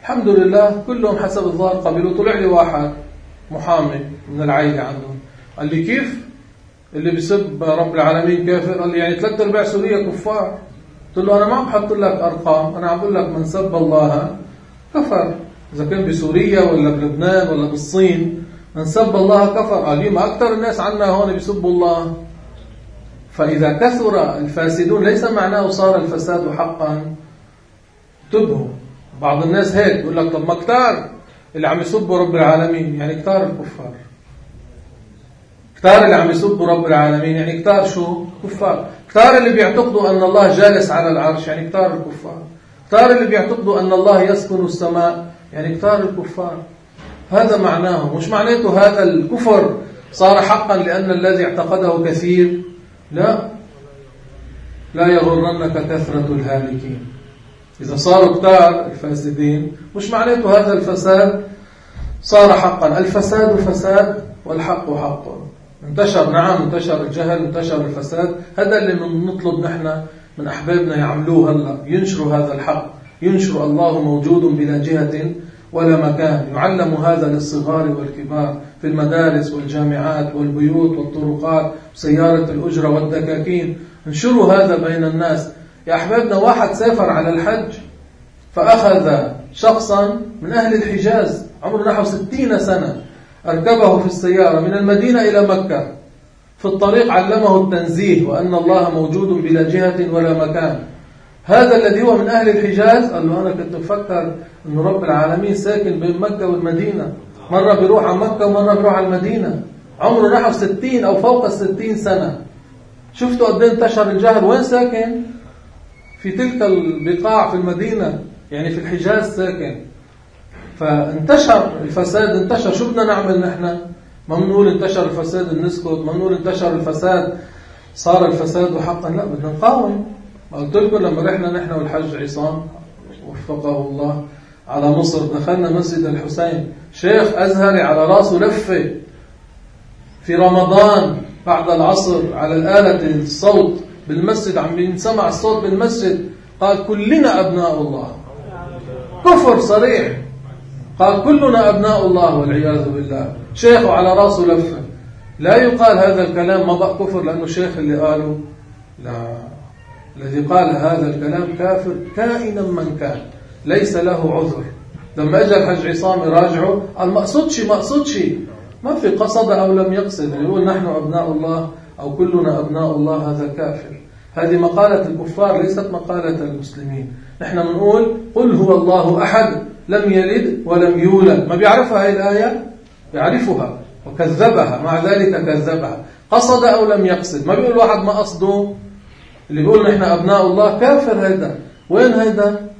الحمد لله كلهم حسب الظاهر قبلوا. طلع لي واحد محامي من العائلة عندهم. قال لي كيف؟ اللي بيسب رب العالمين كافر. قال لي يعني ثلاث أرباع سوريا كفار. قلت له أنا ما عم بحط لك أرقام أنا عم بقول لك من سب الله كفر. إذا كان بسوريا ولا بلبنان ولا بالصين من سب الله كفر قال لي ما أكثر الناس عنا هون بيسبوا الله. فإذا كثر الفاسدون ليس معناه صار الفساد حقا. انتبهوا. بعض الناس هيك بيقول لك طب ما كتار اللي عم يسبوا رب العالمين يعني كتار الكفار. كتار اللي عم يسبوا رب العالمين يعني كتار شو؟ كفار. كتار اللي بيعتقدوا أن الله جالس على العرش يعني كتار الكفار. كتار اللي بيعتقدوا أن الله يسكن السماء يعني كتار الكفار. هذا معناه مش معناته هذا الكفر صار حقا لأن الذي اعتقده كثير؟ لا. لا يغرنك كثرة الهالكين. إذا صاروا كتار الفاسدين مش معناته هذا الفساد صار حقا. الفساد فساد والحق حق. انتشر نعم انتشر الجهل انتشر الفساد. هذا اللي نطلب نحن من أحبابنا يعملوه هلأ ينشروا هذا الحق. ينشروا الله موجود بلا جهة ولا مكان. يعلم هذا للصغار والكبار في المدارس والجامعات والبيوت والطرقات وسيارة الأجرة والدكاكين. انشروا هذا بين الناس. يا أحبابنا واحد سافر على الحج فأخذ شخصا من أهل الحجاز عمره نحو ستين سنة أركبه في السيارة من المدينة إلى مكة. في الطريق علمه التنزيه وأن الله موجود بلا جهة ولا مكان. هذا الذي هو من أهل الحجاز. قال له أنا كنت بفكر أن رب العالمين ساكن بين مكة والمدينة مرة بيروح على مكة ومرة بيروح على المدينة. عمره نحو ستين أو فوق الستين سنة. شفتوا قد إيه انتشر الجهل. وين ساكن؟ في تلك البقاع في المدينة يعني في الحجاز ساكن. فانتشر الفساد انتشر. شو بدنا نعمل نحن؟ بنقول انتشر الفساد نسكت بنقول انتشر الفساد صار الفساد حقا. لا بدنا نقاوم. قلت لكم لما رحنا نحن والحج عصام وفقه الله على مصر دخلنا مسجد الحسين. شيخ أزهري على رأسه لفة. في رمضان بعد العصر على الآلة الصوت بالمسجد عم ينسمع الصوت بالمسجد. قال كلنا أبناء الله. كفر صريح. قال كلنا أبناء الله والعياذ بالله. شيخ على رأسه لفة. لا يقال هذا الكلام بقى كفر لأنه الشيخ اللي قاله. لا. الذي قال هذا الكلام كافر كائنا من كان ليس له عذر. لما اجى الحج عصام يراجعه قال ما قصدش ما قصدش ما في قصد أو لم يقصد يقول نحن أبناء الله أو كلنا أبناء الله هذا كافر. هذه مقالة الكفار ليست مقالة المسلمين. نحن بنقول قل هو الله أحد لم يلد ولم يولد. ما بيعرفها هذه الآية؟ بيعرفها وكذبها مع ذلك كذبها. قصد أو لم يقصد. ما بيقول واحد ما قصده؟ اللي بيقول نحن أبناء الله كافر هذا وين هذا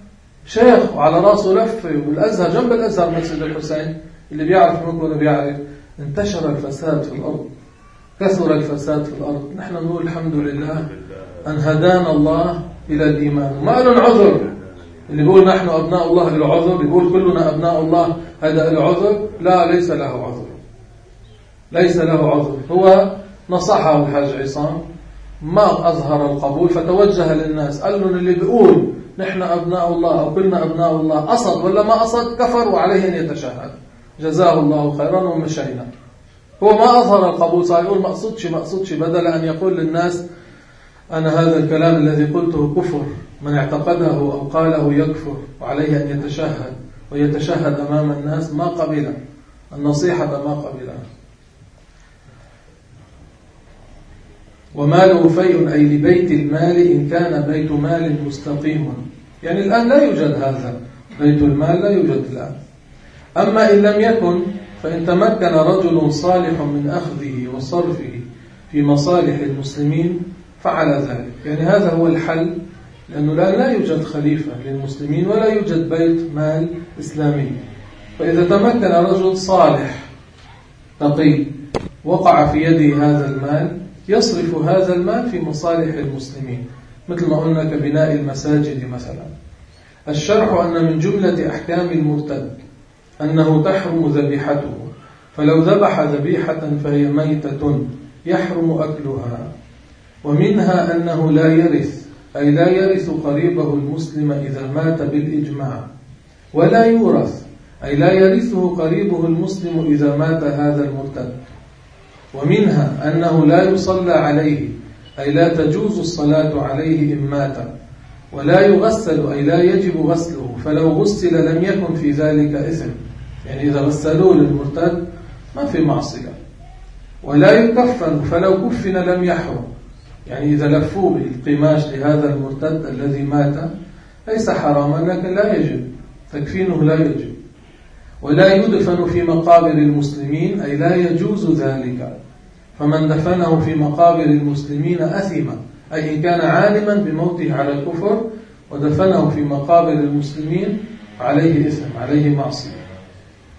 شيخ وعلى راسه لفة والأزهر جنب الأزهر مسجد الحسين اللي بيعرف منكم ولا بيعرف. انتشر الفساد في الأرض. كثر الفساد في الأرض. نحن نقول الحمد لله أن هدانا الله إلى الإيمان. وما لهم عذر. اللي بيقول نحن أبناء الله له عذر يقول كلنا أبناء الله. هذا له عذر لا ليس له عذر. ليس له عذر. هو نصحه الحاج عصام. ما أظهر القبول فتوجه للناس قال لهم اللي بيقول نحن أبناء الله أو كلنا أبناء الله أصد ولا ما أصد؟ كفر وعليه أن يتشهد. جزاه الله خيرا ومشينا هو ما أظهر القبول صار يقول ما أقصدش ما أقصدش بدل أن يقول للناس أنا هذا الكلام الذي قلته كفر من اعتقده أو قاله يكفر وعليه أن يتشهد ويتشهد أمام الناس ما قبل النصيحة ما قبل وماله فيء أي لبيت المال إن كان بيت مال مستقيم. يعني الآن لا يوجد هذا بيت المال لا يوجد الآن. أما إن لم يكن فإن تمكن رجل صالح من أخذه وصرفه في مصالح المسلمين فعل ذلك. يعني هذا هو الحل لأنه الآن لا يوجد خليفة للمسلمين ولا يوجد بيت مال إسلامي. فإذا تمكن رجل صالح تقي وقع في يده هذا المال يصرف هذا المال في مصالح المسلمين مثل ما قلنا كبناء المساجد مثلا. الشرح أن من جملة أحكام المرتد أنه تحرم ذبيحته فلو ذبح ذبيحة فهي ميتة يحرم أكلها. ومنها أنه لا يرث أي لا يرث قريبه المسلم إذا مات بالإجماع. ولا يورث أي لا يرثه قريبه المسلم إذا مات هذا المرتد. ومنها أنه لا يصلى عليه أي لا تجوز الصلاة عليه إن مات ولا يغسل أي لا يجب غسله فلو غسل لم يكن في ذلك إثم. يعني إذا غسلوه للمرتد ما في معصية. ولا يكفن فلو كفن لم يحرم. يعني إذا لفوه بالقماش لهذا المرتد الذي مات ليس حراما لكن لا يجب. تكفينه لا يجب. ولا يدفن في مقابر المسلمين أي لا يجوز ذلك. فمن دفنه في مقابر المسلمين أثم أي إن كان عالما بموته على الكفر ودفنه في مقابر المسلمين عليه إثم عليه معصية.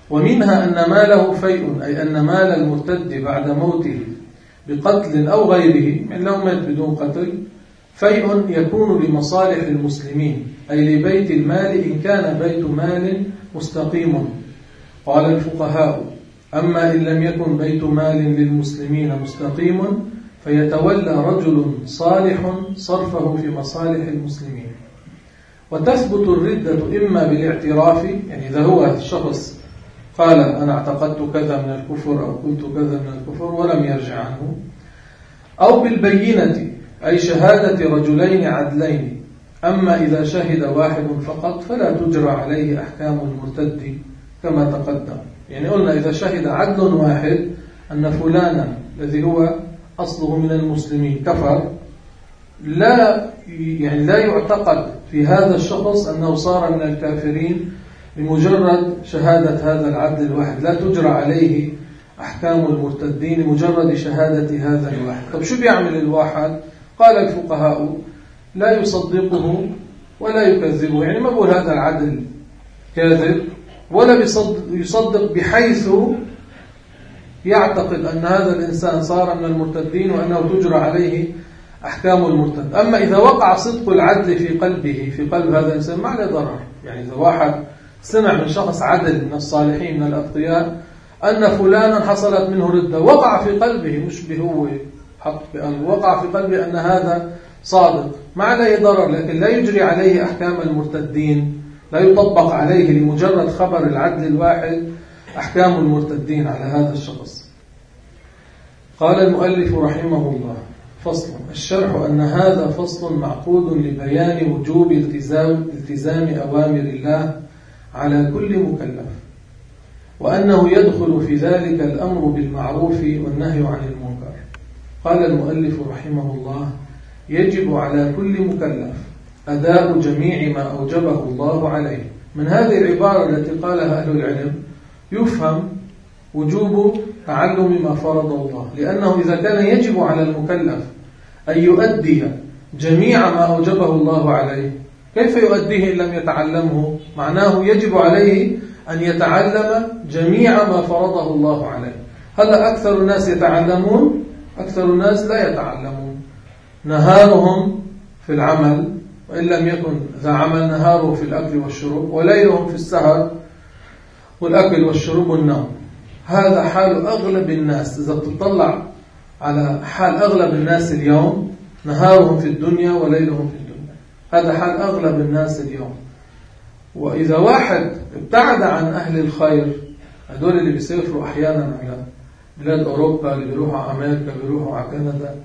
ومنها أن ماله فيء أي أن مال المرتد بعد موته بقتل أو غيره من لو مات بدون قتل فيء يكون لمصالح المسلمين أي لبيت المال إن كان بيت مال مستقيم. قال الفقهاء أما إن لم يكن بيت مال للمسلمين مستقيم فيتولى رجل صالح صرفه في مصالح المسلمين. وتثبت الردة إما بالاعتراف يعني إذا هو الشخص قال أنا اعتقدت كذا من الكفر أو قلت كذا من الكفر ولم يرجع عنه أو بالبينة أي شهادة رجلين عدلين أما إذا شهد واحد فقط فلا تجرى عليه أحكام المرتد. كما تقدم. يعني قلنا إذا شهد عدل واحد أن فلانا الذي هو أصله من المسلمين كفر لا يعني لا يعتقد في هذا الشخص أنه صار من الكافرين بمجرد شهادة هذا العبد الواحد. لا تجرى عليه أحكام المرتدين لمجرد شهادة هذا الواحد. طب شو بيعمل الواحد؟ قال الفقهاء لا يصدقه ولا يكذبه. يعني ما بقول هذا العدل كاذب؟ ولا يصدق بحيث يعتقد أن هذا الإنسان صار من المرتدين وأنه تجرى عليه أحكام المرتد. أما إذا وقع صدق العدل في قلبه في قلب هذا الإنسان ما عليه ضرر. يعني إذا واحد سمع من شخص عدل من الصالحين من الأتقياء أن فلانا حصلت منه ردة. وقع في قلبه مش بهو حط بقلبه وقع في قلبه أن هذا صادق. ما عليه ضرر لكن لا يجري عليه أحكام المرتدين. لا يطبق عليه لمجرد خبر العدل الواحد أحكام المرتدين على هذا الشخص. قال المؤلف رحمه الله فصل الشرح أن هذا فصل معقود لبيان وجوب التزام, التزام أوامر الله على كل مكلف وأنه يدخل في ذلك الأمر بالمعروف والنهي عن المنكر. قال المؤلف رحمه الله يجب على كل مكلف أداء جميع ما أوجبه الله عليه. من هذه العبارة التي قالها أهل العلم يفهم وجوب تعلم ما فرض الله. لأنه إذا كان يجب على المكلف أن يؤدي جميع ما أوجبه الله عليه كيف يؤديه إن لم يتعلمه؟ معناه يجب عليه أن يتعلم جميع ما فرضه الله عليه. هل أكثر الناس يتعلمون أكثر الناس لا يتعلمون. نهارهم في العمل وإن لم يكن ذا عمل نهاره في الأكل والشرب وليلهم في السهر والأكل والشرب والنوم. هذا حال أغلب الناس. إذا تطلع على حال أغلب الناس اليوم نهارهم في الدنيا وليلهم في الدنيا. هذا حال أغلب الناس اليوم. وإذا واحد ابتعد عن أهل الخير هذول اللي بيسافروا أحيانا على بلاد أوروبا اللي بيروحوا على أمريكا بيروحوا على كندا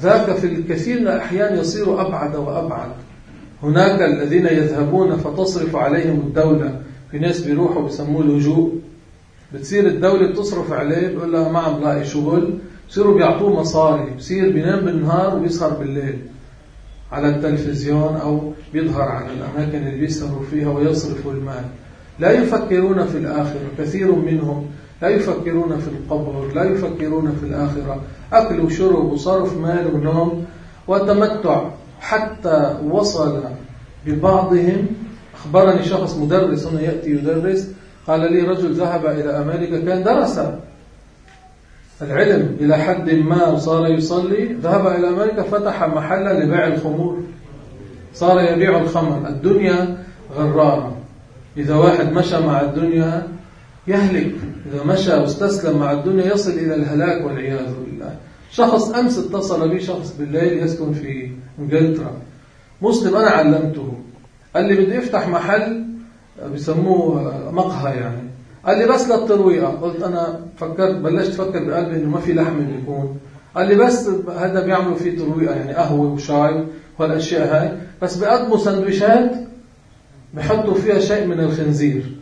ذاك في الكثير من الأحيان يصير أبعد وأبعد. هناك الذين يذهبون فتصرف عليهم الدولة. في ناس بيروحوا بيسموه لجوء. بتصير الدولة بتصرف عليه بيقول لها ما عم لاقي شغل. بصيروا بيعطوه مصاري. بصير بينام بالنهار وبيسهر بالليل. على التلفزيون أو بيظهر على الأماكن اللي بيسهروا فيها ويصرفوا المال. لا يفكرون في الآخرة. كثير منهم لا يفكرون في القبر لا يفكرون في الآخرة. أكل وشرب وصرف مال ونوم وتمتع. حتى وصل ببعضهم. أخبرني شخص مدرس هنا يأتي يدرس. قال لي رجل ذهب إلى أمريكا كان درس العلم إلى حد ما وصار يصلي. ذهب إلى أمريكا فتح محلا لبيع الخمور. صار يبيع الخمر. الدنيا غرارة إذا واحد مشى مع الدنيا يهلك. إذا مشى واستسلم مع الدنيا يصل إلى الهلاك والعياذ بالله. شخص أمس اتصل بي شخص بالليل يسكن في إنجلترا مسلم أنا علمته. قال لي بدي افتح محل بيسموه مقهى يعني. قال لي بس للترويقة قلت أنا فكرت بلشت أفكر بقلبي إنه ما في لحم بيكون قال لي بس هذا بيعملوا فيه ترويقة يعني قهوة وشاي والأشياء هاي. بس بيقدموا سندويشات بحطوا فيها شيء من الخنزير.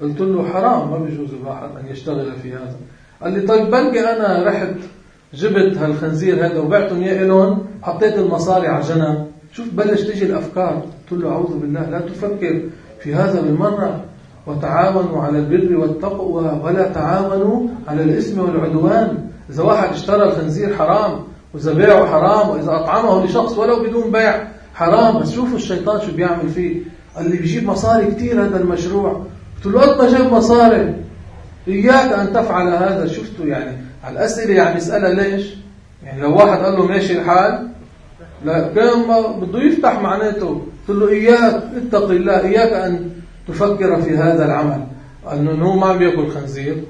قلت له حرام ما بيجوز الواحد أن يشتغل في هذا. قال لي طيب بلقي أنا رحت جبت هالخنزير هذا وبعتهم إياه لهم حطيت المصاري على جنب شوف بلش تجي الأفكار. قلت له أعوذ بالله لا تفكر في هذا بالمرة. وتعاونوا على البر والتقوى ولا تعاونوا على الإثم والعدوان. إذا واحد اشترى الخنزير حرام وإذا بيعه حرام وإذا أطعمه لشخص ولو بدون بيع حرام. بس شوفوا الشيطان شو بيعمل فيه. اللي بيجيب مصاري كثير هذا المشروع. قلت له قد ما جاب مصاري. إياك أن تفعل هذا. شفتوا يعني الأسئلة يعني اسألها ليش؟ يعني لو واحد قال له ماشي الحال لا كان بده يفتح معناته قلت له إياك اتق الله إياك أن تفكر في هذا العمل. أنه هو ما عم بياكل خنزير.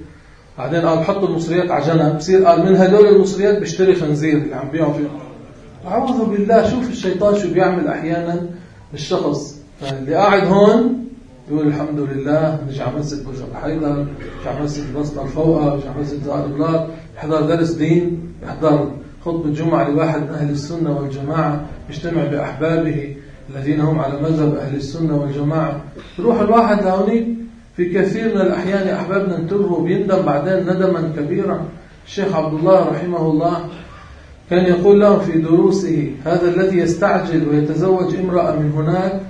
بعدين قال حط المصريات على جنب. بصير قال من هدول المصريات بيشتري خنزير اللي عم بيعوا فيه. أعوذ بالله شوف الشيطان شو بيعمل أحيانا بالشخص. اللي قاعد هون يقول الحمد لله مش مسجد برج الحيدر مش مسجد بسطة الفوقة مش مسجد زاد الله يحضر درس دين يحضر خطبة جمعة لواحد من أهل السنة والجماعة يجتمع بأحبابه الذين هم على مذهب أهل السنة والجماعة. يروح الواحد لهونيك في كثير من الأحيان أحبابنا انتبهوا بيندم بعدين ندما كبيرا. الشيخ عبد الله رحمه الله كان يقول لهم في دروسه هذا الذي يستعجل ويتزوج امرأة من هناك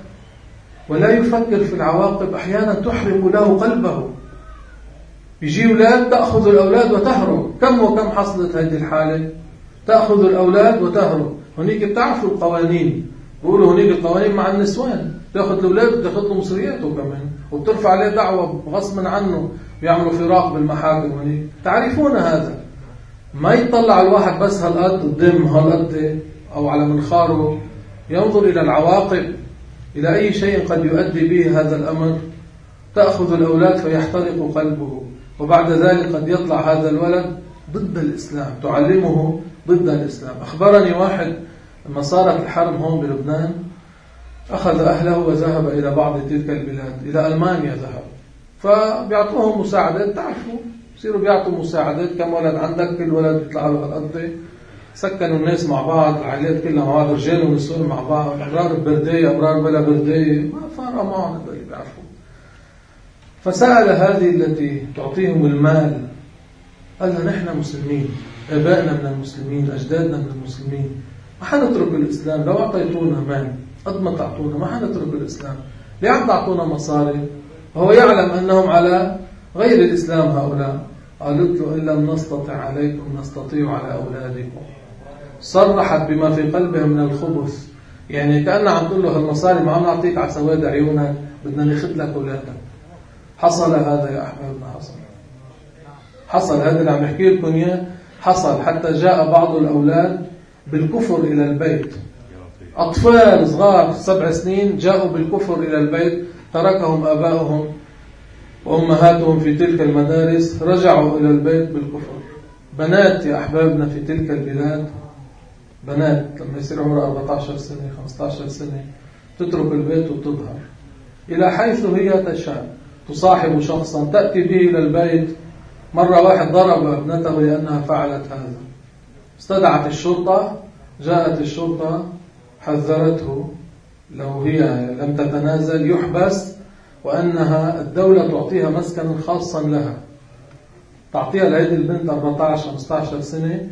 ولا يفكر في العواقب أحيانا تحرق له قلبه. يجي أولاد تأخذ الأولاد وتهرب. كم وكم حصلت هذه الحالة؟ تأخذ الأولاد وتهرب. هنيك بتعرفوا القوانين. بيقولوا هنيك القوانين مع النسوان. تأخذ الأولاد وتأخذ له مصرياته كمان. وبترفع عليه دعوة غصبا عنه. بيعملوا فراق بالمحاكم تعرفون هذا؟ ما يطلع الواحد بس هالقد الدم هالقد أو على منخاره. ينظر إلى العواقب. إلى أي شيء قد يؤدي به هذا الأمر تأخذ الأولاد فيحترق قلبه وبعد ذلك قد يطلع هذا الولد ضد الإسلام تعلمه ضد الإسلام. أخبرني واحد لما صارت الحرب هون بلبنان أخذ أهله وذهب إلى بعض تلك البلاد إلى ألمانيا ذهب. فبيعطوهم مساعدات تعرفوا بصيروا بيعطوا مساعدات كم ولد عندك كل ولد بيطلع له هالقد سكنوا الناس مع بعض العائلات كلها مع بعض رجال ونسوان مع بعض أمرار بردية أمرار بلا بردية ما فارق معهم اللي بيعرفوا فسأل هذه التي تعطيهم المال قال لها نحن مسلمين آبائنا من المسلمين أجدادنا من المسلمين ما حنترك الإسلام لو أعطيتونا مال قد ما تعطونا ما حنترك الإسلام. ليه عم تعطونا مصاري؟ وهو يعلم أنهم على غير الإسلام هؤلاء. قالت له إن لم نستطع عليكم نستطيع على أولادكم. صرحت بما في قلبها من الخبث. يعني كأن عم تقول له المصاري ما عم نعطيك على سواد عيونك بدنا ناخذ لك أولادك. حصل هذا يا أحبابنا حصل. حصل هذا اللي عم بحكي لكم إياه. حصل. حتى جاء بعض الأولاد بالكفر إلى البيت. أطفال صغار سبع سنين جاءوا بالكفر إلى البيت تركهم آباؤهم وأمهاتهم في تلك المدارس رجعوا إلى البيت بالكفر. بنات يا أحبابنا في تلك البلاد بنات لما يصير عمرها 14 سنة 15 سنة تترك البيت وتظهر. إلى حيث هي تشاء تصاحب شخصا تأتي به إلى البيت. مرة واحد ضرب ابنته لأنها فعلت هذا. استدعت الشرطة جاءت الشرطة حذرته. لو هي لم تتنازل يحبس وأنها الدولة تعطيها مسكنا خاصا لها. تعطيها لهذه البنت 14 15 سنة.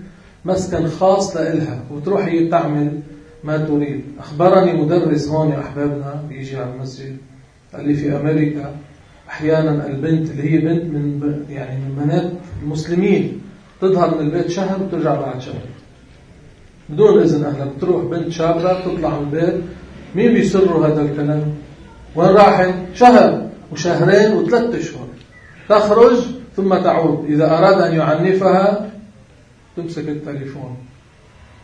مسكن خاص لإلها وتروح هي تعمل ما تريد. أخبرني مدرس هون أحبابنا بيجي على المسجد قال لي في أمريكا أحيانا البنت اللي هي بنت من يعني من بنات المسلمين تظهر من البيت شهر وترجع بعد شهر. بدون إذن أهلها بتروح بنت شابة تطلع من البيت مين بيسروا هذا الكلام؟ وين راحت؟ شهر وشهرين وثلاث أشهر. تخرج ثم تعود. إذا أراد أن يعنفها تمسك التليفون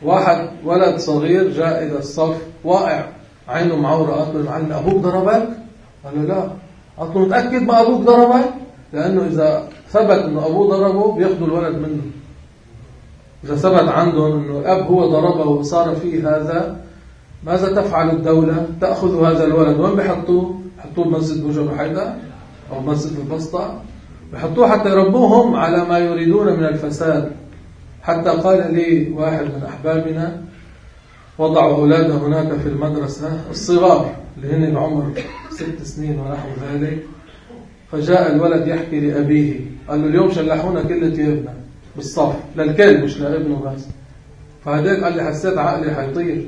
واحد ولد صغير جاء إلى الصف واقع عينه معورة قال له المعلم أبوك ضربك؟ قال له لا قال له متأكد ما أبوك ضربك؟ لأنه إذا ثبت أنه أبوه ضربه بياخذوا الولد منه إذا ثبت عندهم أنه الأب هو ضربه وصار فيه هذا ماذا تفعل الدولة؟ تأخذ هذا الولد وين بحطوه؟ بحطوه بمسجد بوجه حيدر أو مسجد البسطة بحطوه حتى يربوهم على ما يريدون من الفساد حتى قال لي واحد من أحبابنا وضعوا أولاده هناك في المدرسة الصغار اللي هن بعمر ست سنين ونحو ذلك. فجاء الولد يحكي لأبيه قال له اليوم شلحونا كل ثيابنا بالصف للكل مش لابنه بس. فهداك قال لي حسيت عقلي حيطير.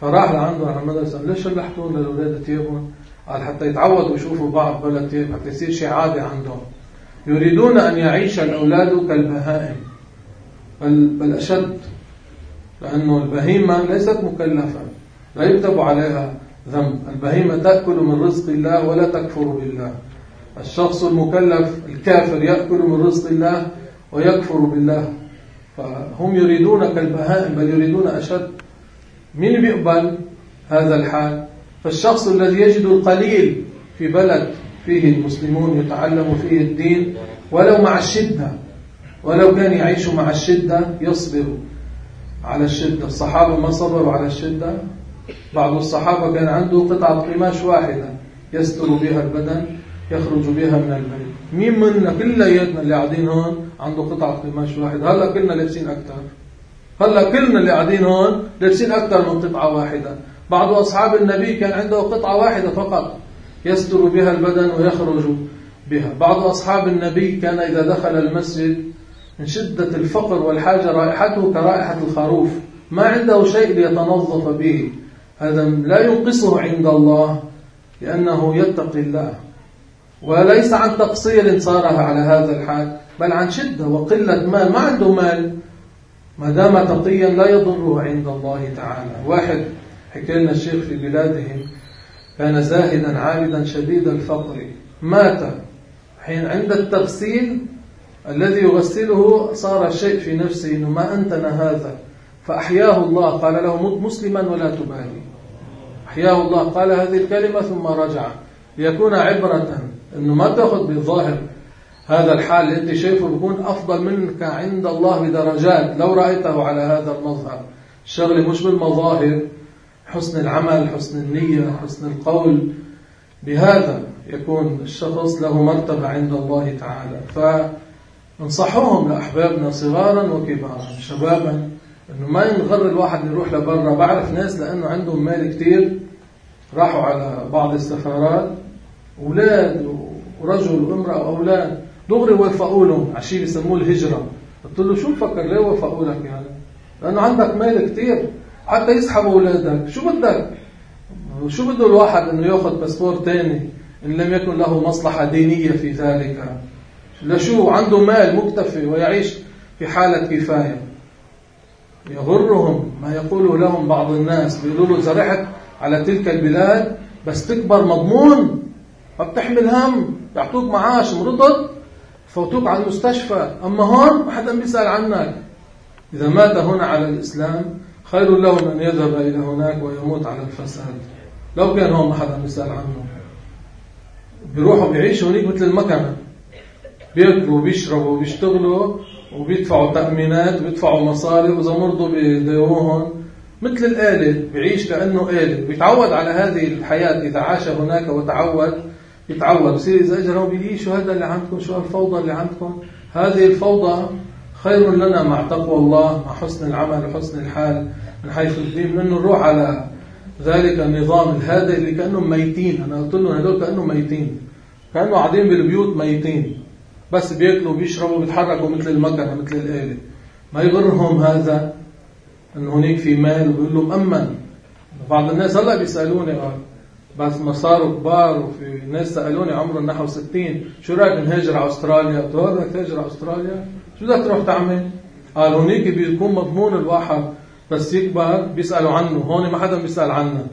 فراح لعنده على المدرسة ليش شلحتونا للأولاد ثيابهم قال حتى يتعودوا يشوفوا بعض بلا ثياب حتى يصير شيء عادي عندهم. يريدون أن يعيش الأولاد كالبهائم. بل, بل أشد لأنه البهيمة ليست مكلفة لا يكتب عليها ذنب. البهيمة تأكل من رزق الله ولا تكفر بالله. الشخص المكلف الكافر يأكل من رزق الله ويكفر بالله. فهم يريدون كالبهائم بل يريدون أشد. مين بيقبل هذا الحال؟ فالشخص الذي يجد القليل في بلد فيه المسلمون يتعلم فيه الدين ولو مع الشدة. ولو كان يعيش مع الشدة يصبر على الشدة. الصحابة ما صبروا على الشدة. بعض الصحابة كان عنده قطعة قماش واحدة يستر بها البدن يخرج بها من البيت. مين منا؟ كلياتنا اللي قاعدين هون عنده قطعة قماش واحدة هلا كلنا لابسين أكثر هلا كلنا اللي قاعدين هون لابسين أكثر من قطعة واحدة. بعض أصحاب النبي كان عنده قطعة واحدة فقط يستر بها البدن ويخرج بها. بعض أصحاب النبي كان إذا دخل المسجد من شدة الفقر والحاجة رائحته كرائحة الخروف. ما عنده شيء ليتنظف به. هذا لا ينقصه عند الله لأنه يتقي الله. وليس عن تقصير صارها على هذا الحال بل عن شدة وقلة مال. ما عنده مال. ما دام تقيا لا يضره عند الله تعالى. واحد حكى لنا الشيخ في بلادهم كان زاهدا عابدا شديد الفقر. مات. حين عند التغسيل الذي يغسله صار الشيء في نفسه إنه ما أنتن هذا. فأحياه الله. قال له مت مسلما ولا تبالي. أحياه الله. قال هذه الكلمة ثم رجع. ليكون عبرة أنه ما تأخذ بالظاهر هذا الحال. اللي أنت شايفه بيكون أفضل منك عند الله بدرجات. لو رأيته على هذا المظهر. الشغل مش بالمظاهر. حسن العمل حسن النية حسن القول. بهذا يكون الشخص له مرتبة عند الله تعالى. فانصحوهم لأحبابنا صغارا وكبارا. شبابا إنه ما ينغر الواحد يروح لبرا. بعرف ناس لأنه عندهم مال كتير راحوا على بعض السفارات. أولاد ورجل وامرأة وأولاد دغري وفقوا لهم على شيء بيسموه الهجرة. قلت له شو مفكر؟ ليه وفقوا لك يعني؟ لأنه عندك مال كتير. حتى يسحبوا أولادك. شو بدك؟ شو بده الواحد إنه يأخذ باسبور تاني إن لم يكن له مصلحة دينية في ذلك؟ لشو عنده مال مكتفي ويعيش في حالة كفاية. يغرهم ما يقوله لهم بعض الناس. بيقولوا له رحت على تلك البلاد بس تكبر مضمون ما بتحمل هم يعطوك معاش مرضت فوتوك على المستشفى. أما هون ما حدا بيسأل عنك. إذا مات هنا على الإسلام خير له من أن يذهب إلى هناك ويموت على الفساد. لو كان هون ما حدا بيسأل عنه. بيروحوا بيعيشوا هنيك مثل المكنة. بياكلوا وبيشربوا وبيشتغلوا وبيدفعوا تأمينات وبيدفعوا مصاري وإذا مرضوا بيداووهم مثل الآلة بيعيش كأنه آلة. بيتعود على هذه الحياة. إذا عاش هناك وتعود يتعود. بصير إذا أجروا بيلاقي شو هذا اللي عندكم. شو الفوضى اللي عندكم؟ هذه الفوضى خير لنا مع تقوى الله مع حسن العمل وحسن الحال من حيث الدين. منه نروح على ذلك النظام الهادئ اللي كأنهم ميتين. أنا قلت لهم هدول كأنهم ميتين. كأنه قاعدين بالبيوت ميتين. بس بياكلوا بيشربوا بيتحركوا مثل المكنة مثل الآلة ما يغرهم هذا انه هناك في مال وبيقول لهم أمن بعض الناس هلأ بيسألوني آه، بس ما صاروا كبار وفي ناس سألوني عمرهم نحو 60 شو رأيك نهاجر على أستراليا؟ قلت له بدك تهاجر على أستراليا؟ شو بدك تروح تعمل؟ قال هنيك بيكون مضمون الواحد بس يكبر بيسألوا عنه هون ما حدا بيسأل عنه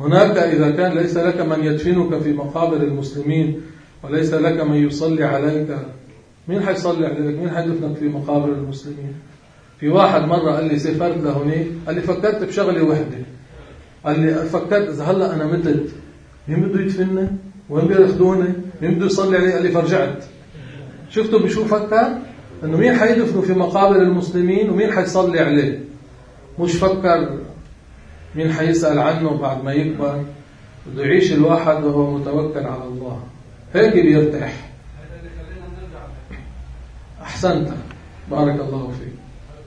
هناك إذا كان ليس لك من يدفنك في مقابر المسلمين وليس لك من يصلي عليك. مين حيصلي عليك؟ مين حيدفنك في مقابر المسلمين؟ في واحد مرة قال لي سافرت لهونيك قال لي فكرت بشغلة وحدة. قال لي فكرت؟ إذا هلأ أنا متت. مين بده يدفنني؟ وين بياخذوني مين بده يصلي علي؟ قال لي فرجعت. شفتوا بشو فكر؟ إنه مين حيدفنوا في مقابر المسلمين ومين حيصلي عليه؟ مش فكر مين حيسأل عنه بعد ما يكبر. بده يعيش الواحد وهو متوكل على الله. هيك بيرتاح. أحسنت. بارك الله فيك.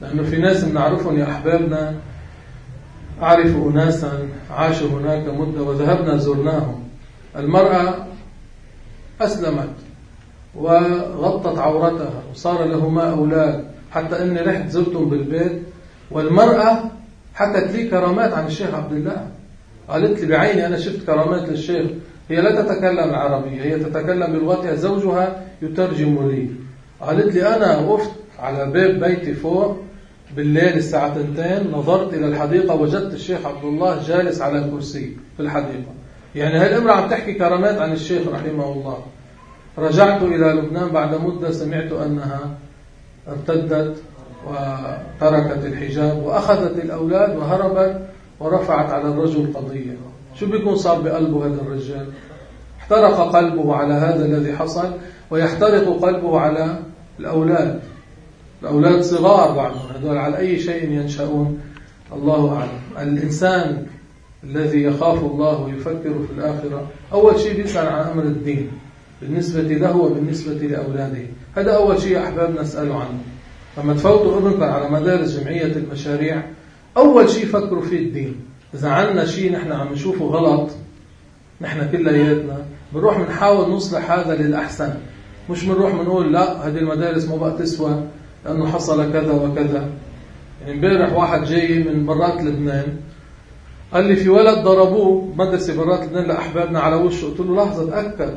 لأنه في ناس بنعرفهم يا أحبابنا. أعرف أناسا عاشوا هناك مدة وذهبنا زرناهم. المرأة أسلمت وغطت عورتها وصار لهما أولاد حتى أني رحت زرتهم بالبيت. والمرأة حكت لي كرامات عن الشيخ عبد الله. قالت لي بعيني أنا شفت كرامات للشيخ. هي لا تتكلم العربية هي تتكلم بلغتها زوجها يترجم لي. قالت لي أنا وقفت على باب بيتي فوق بالليل الساعة 2 نظرت إلى الحديقة وجدت الشيخ عبد الله جالس على الكرسي في الحديقة. يعني هاي الامرأة عم تحكي كرامات عن الشيخ رحمه الله. رجعت إلى لبنان بعد مدة سمعت أنها ارتدت وتركت الحجاب وأخذت الأولاد وهربت ورفعت على الرجل قضية. شو بيكون صار بقلبه هذا الرجال؟ احترق قلبه على هذا الذي حصل ويحترق قلبه على الأولاد. الأولاد صغار بعضهم هذول على أي شيء ينشأون؟ الله أعلم. الإنسان الذي يخاف الله ويفكر في الآخرة أول شيء بيسأل عن أمر الدين بالنسبة له وبالنسبة لأولاده. هذا أول شيء أحباب نسأل عنه. لما تفوتوا ابنكم على مدارس جمعية المشاريع أول شيء فكروا في الدين. إذا عنا شيء نحن عم نشوفه غلط نحن كلياتنا بنروح بنحاول نصلح هذا للأحسن. مش بنروح بنقول لا هذه المدارس ما بقى تسوى لأنه حصل كذا وكذا. يعني امبارح واحد جاي من برات لبنان قال لي في ولد ضربوه مدرسة برات لبنان لأحبابنا على وشه. قلت له لحظة تأكد.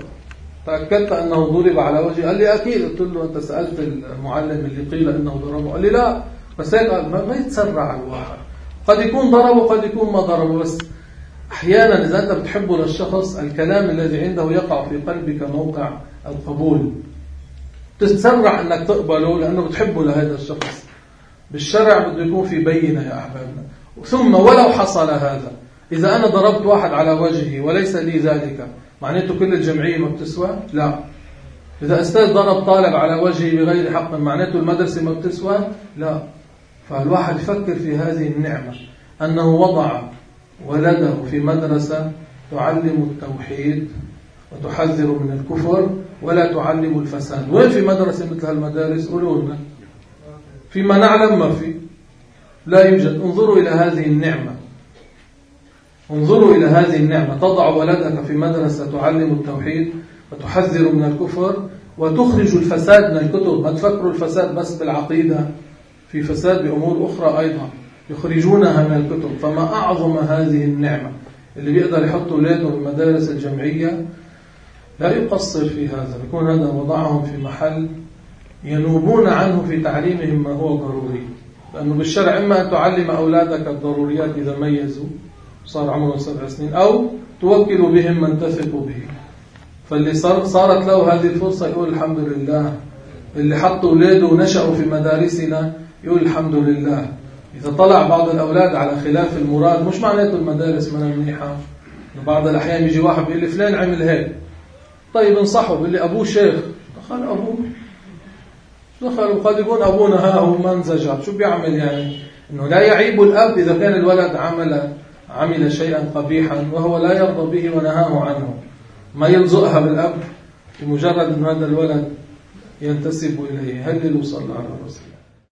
تأكدت أنه ضرب على وجهي. قال لي أكيد. قلت له أنت سألت المعلم اللي قيل أنه ضربه. قال لي لا. بس هيك ما يتسرع الواحد. قد يكون ضربه قد يكون ما ضربه بس أحيانا إذا أنت بتحبه للشخص الكلام الذي عنده يقع في قلبك موقع القبول. تتسرع أنك تقبله لأنه بتحبه لهذا الشخص. بالشرع بده يكون في بينة يا أحبابنا. ثم ولو حصل هذا إذا أنا ضربت واحد على وجهه وليس لي ذلك معناته كل الجمعية ما بتسوى؟ لا. إذا أستاذ ضرب طالب على وجهه بغير حق معناته المدرسة ما بتسوى؟ لا. فالواحد يفكر في هذه النعمة أنه وضع ولده في مدرسة تعلم التوحيد وتحذر من الكفر ولا تعلم الفساد. وين في مدرسة مثل هالمدارس؟ قولوا لنا. فيما نعلم ما في. لا يوجد. انظروا إلى هذه النعمة. انظروا إلى هذه النعمة. تضع ولدك في مدرسة تعلم التوحيد وتحذر من الكفر وتخرج الفساد من الكتب. ما تفكروا الفساد بس بالعقيدة. في فساد بأمور أخرى أيضا يخرجونها من الكتب. فما أعظم هذه النعمة اللي بيقدر يحط أولاده بالمدارس الجمعية لا يقصر في هذا يكون هذا وضعهم في محل ينوبون عنه في تعليمهم ما هو ضروري. لأنه بالشرع إما أن تعلم أولادك الضروريات إذا ميزوا صار عمره سبع سنين أو توكل بهم من تثق به. فاللي صارت له هذه الفرصة يقول الحمد لله اللي حطوا أولاده ونشأوا في مدارسنا يقول الحمد لله إذا طلع بعض الأولاد على خلاف المراد مش معناته المدارس منها منيحة. بعض الأحيان يجي واحد بيقول لي فلان عمل هيك. طيب انصحه بيقول لي أبوه شيخ. دخل أبوه. دخل وقد يكون أبونا ها هو ما انزجر شو بيعمل يعني؟ إنه لا يعيب الأب إذا كان الولد عمل عمل شيئا قبيحا وهو لا يرضى به ونهاه عنه. ما يلزقها بالأب بمجرد أن هذا الولد ينتسب إليه. هل صلى على رسول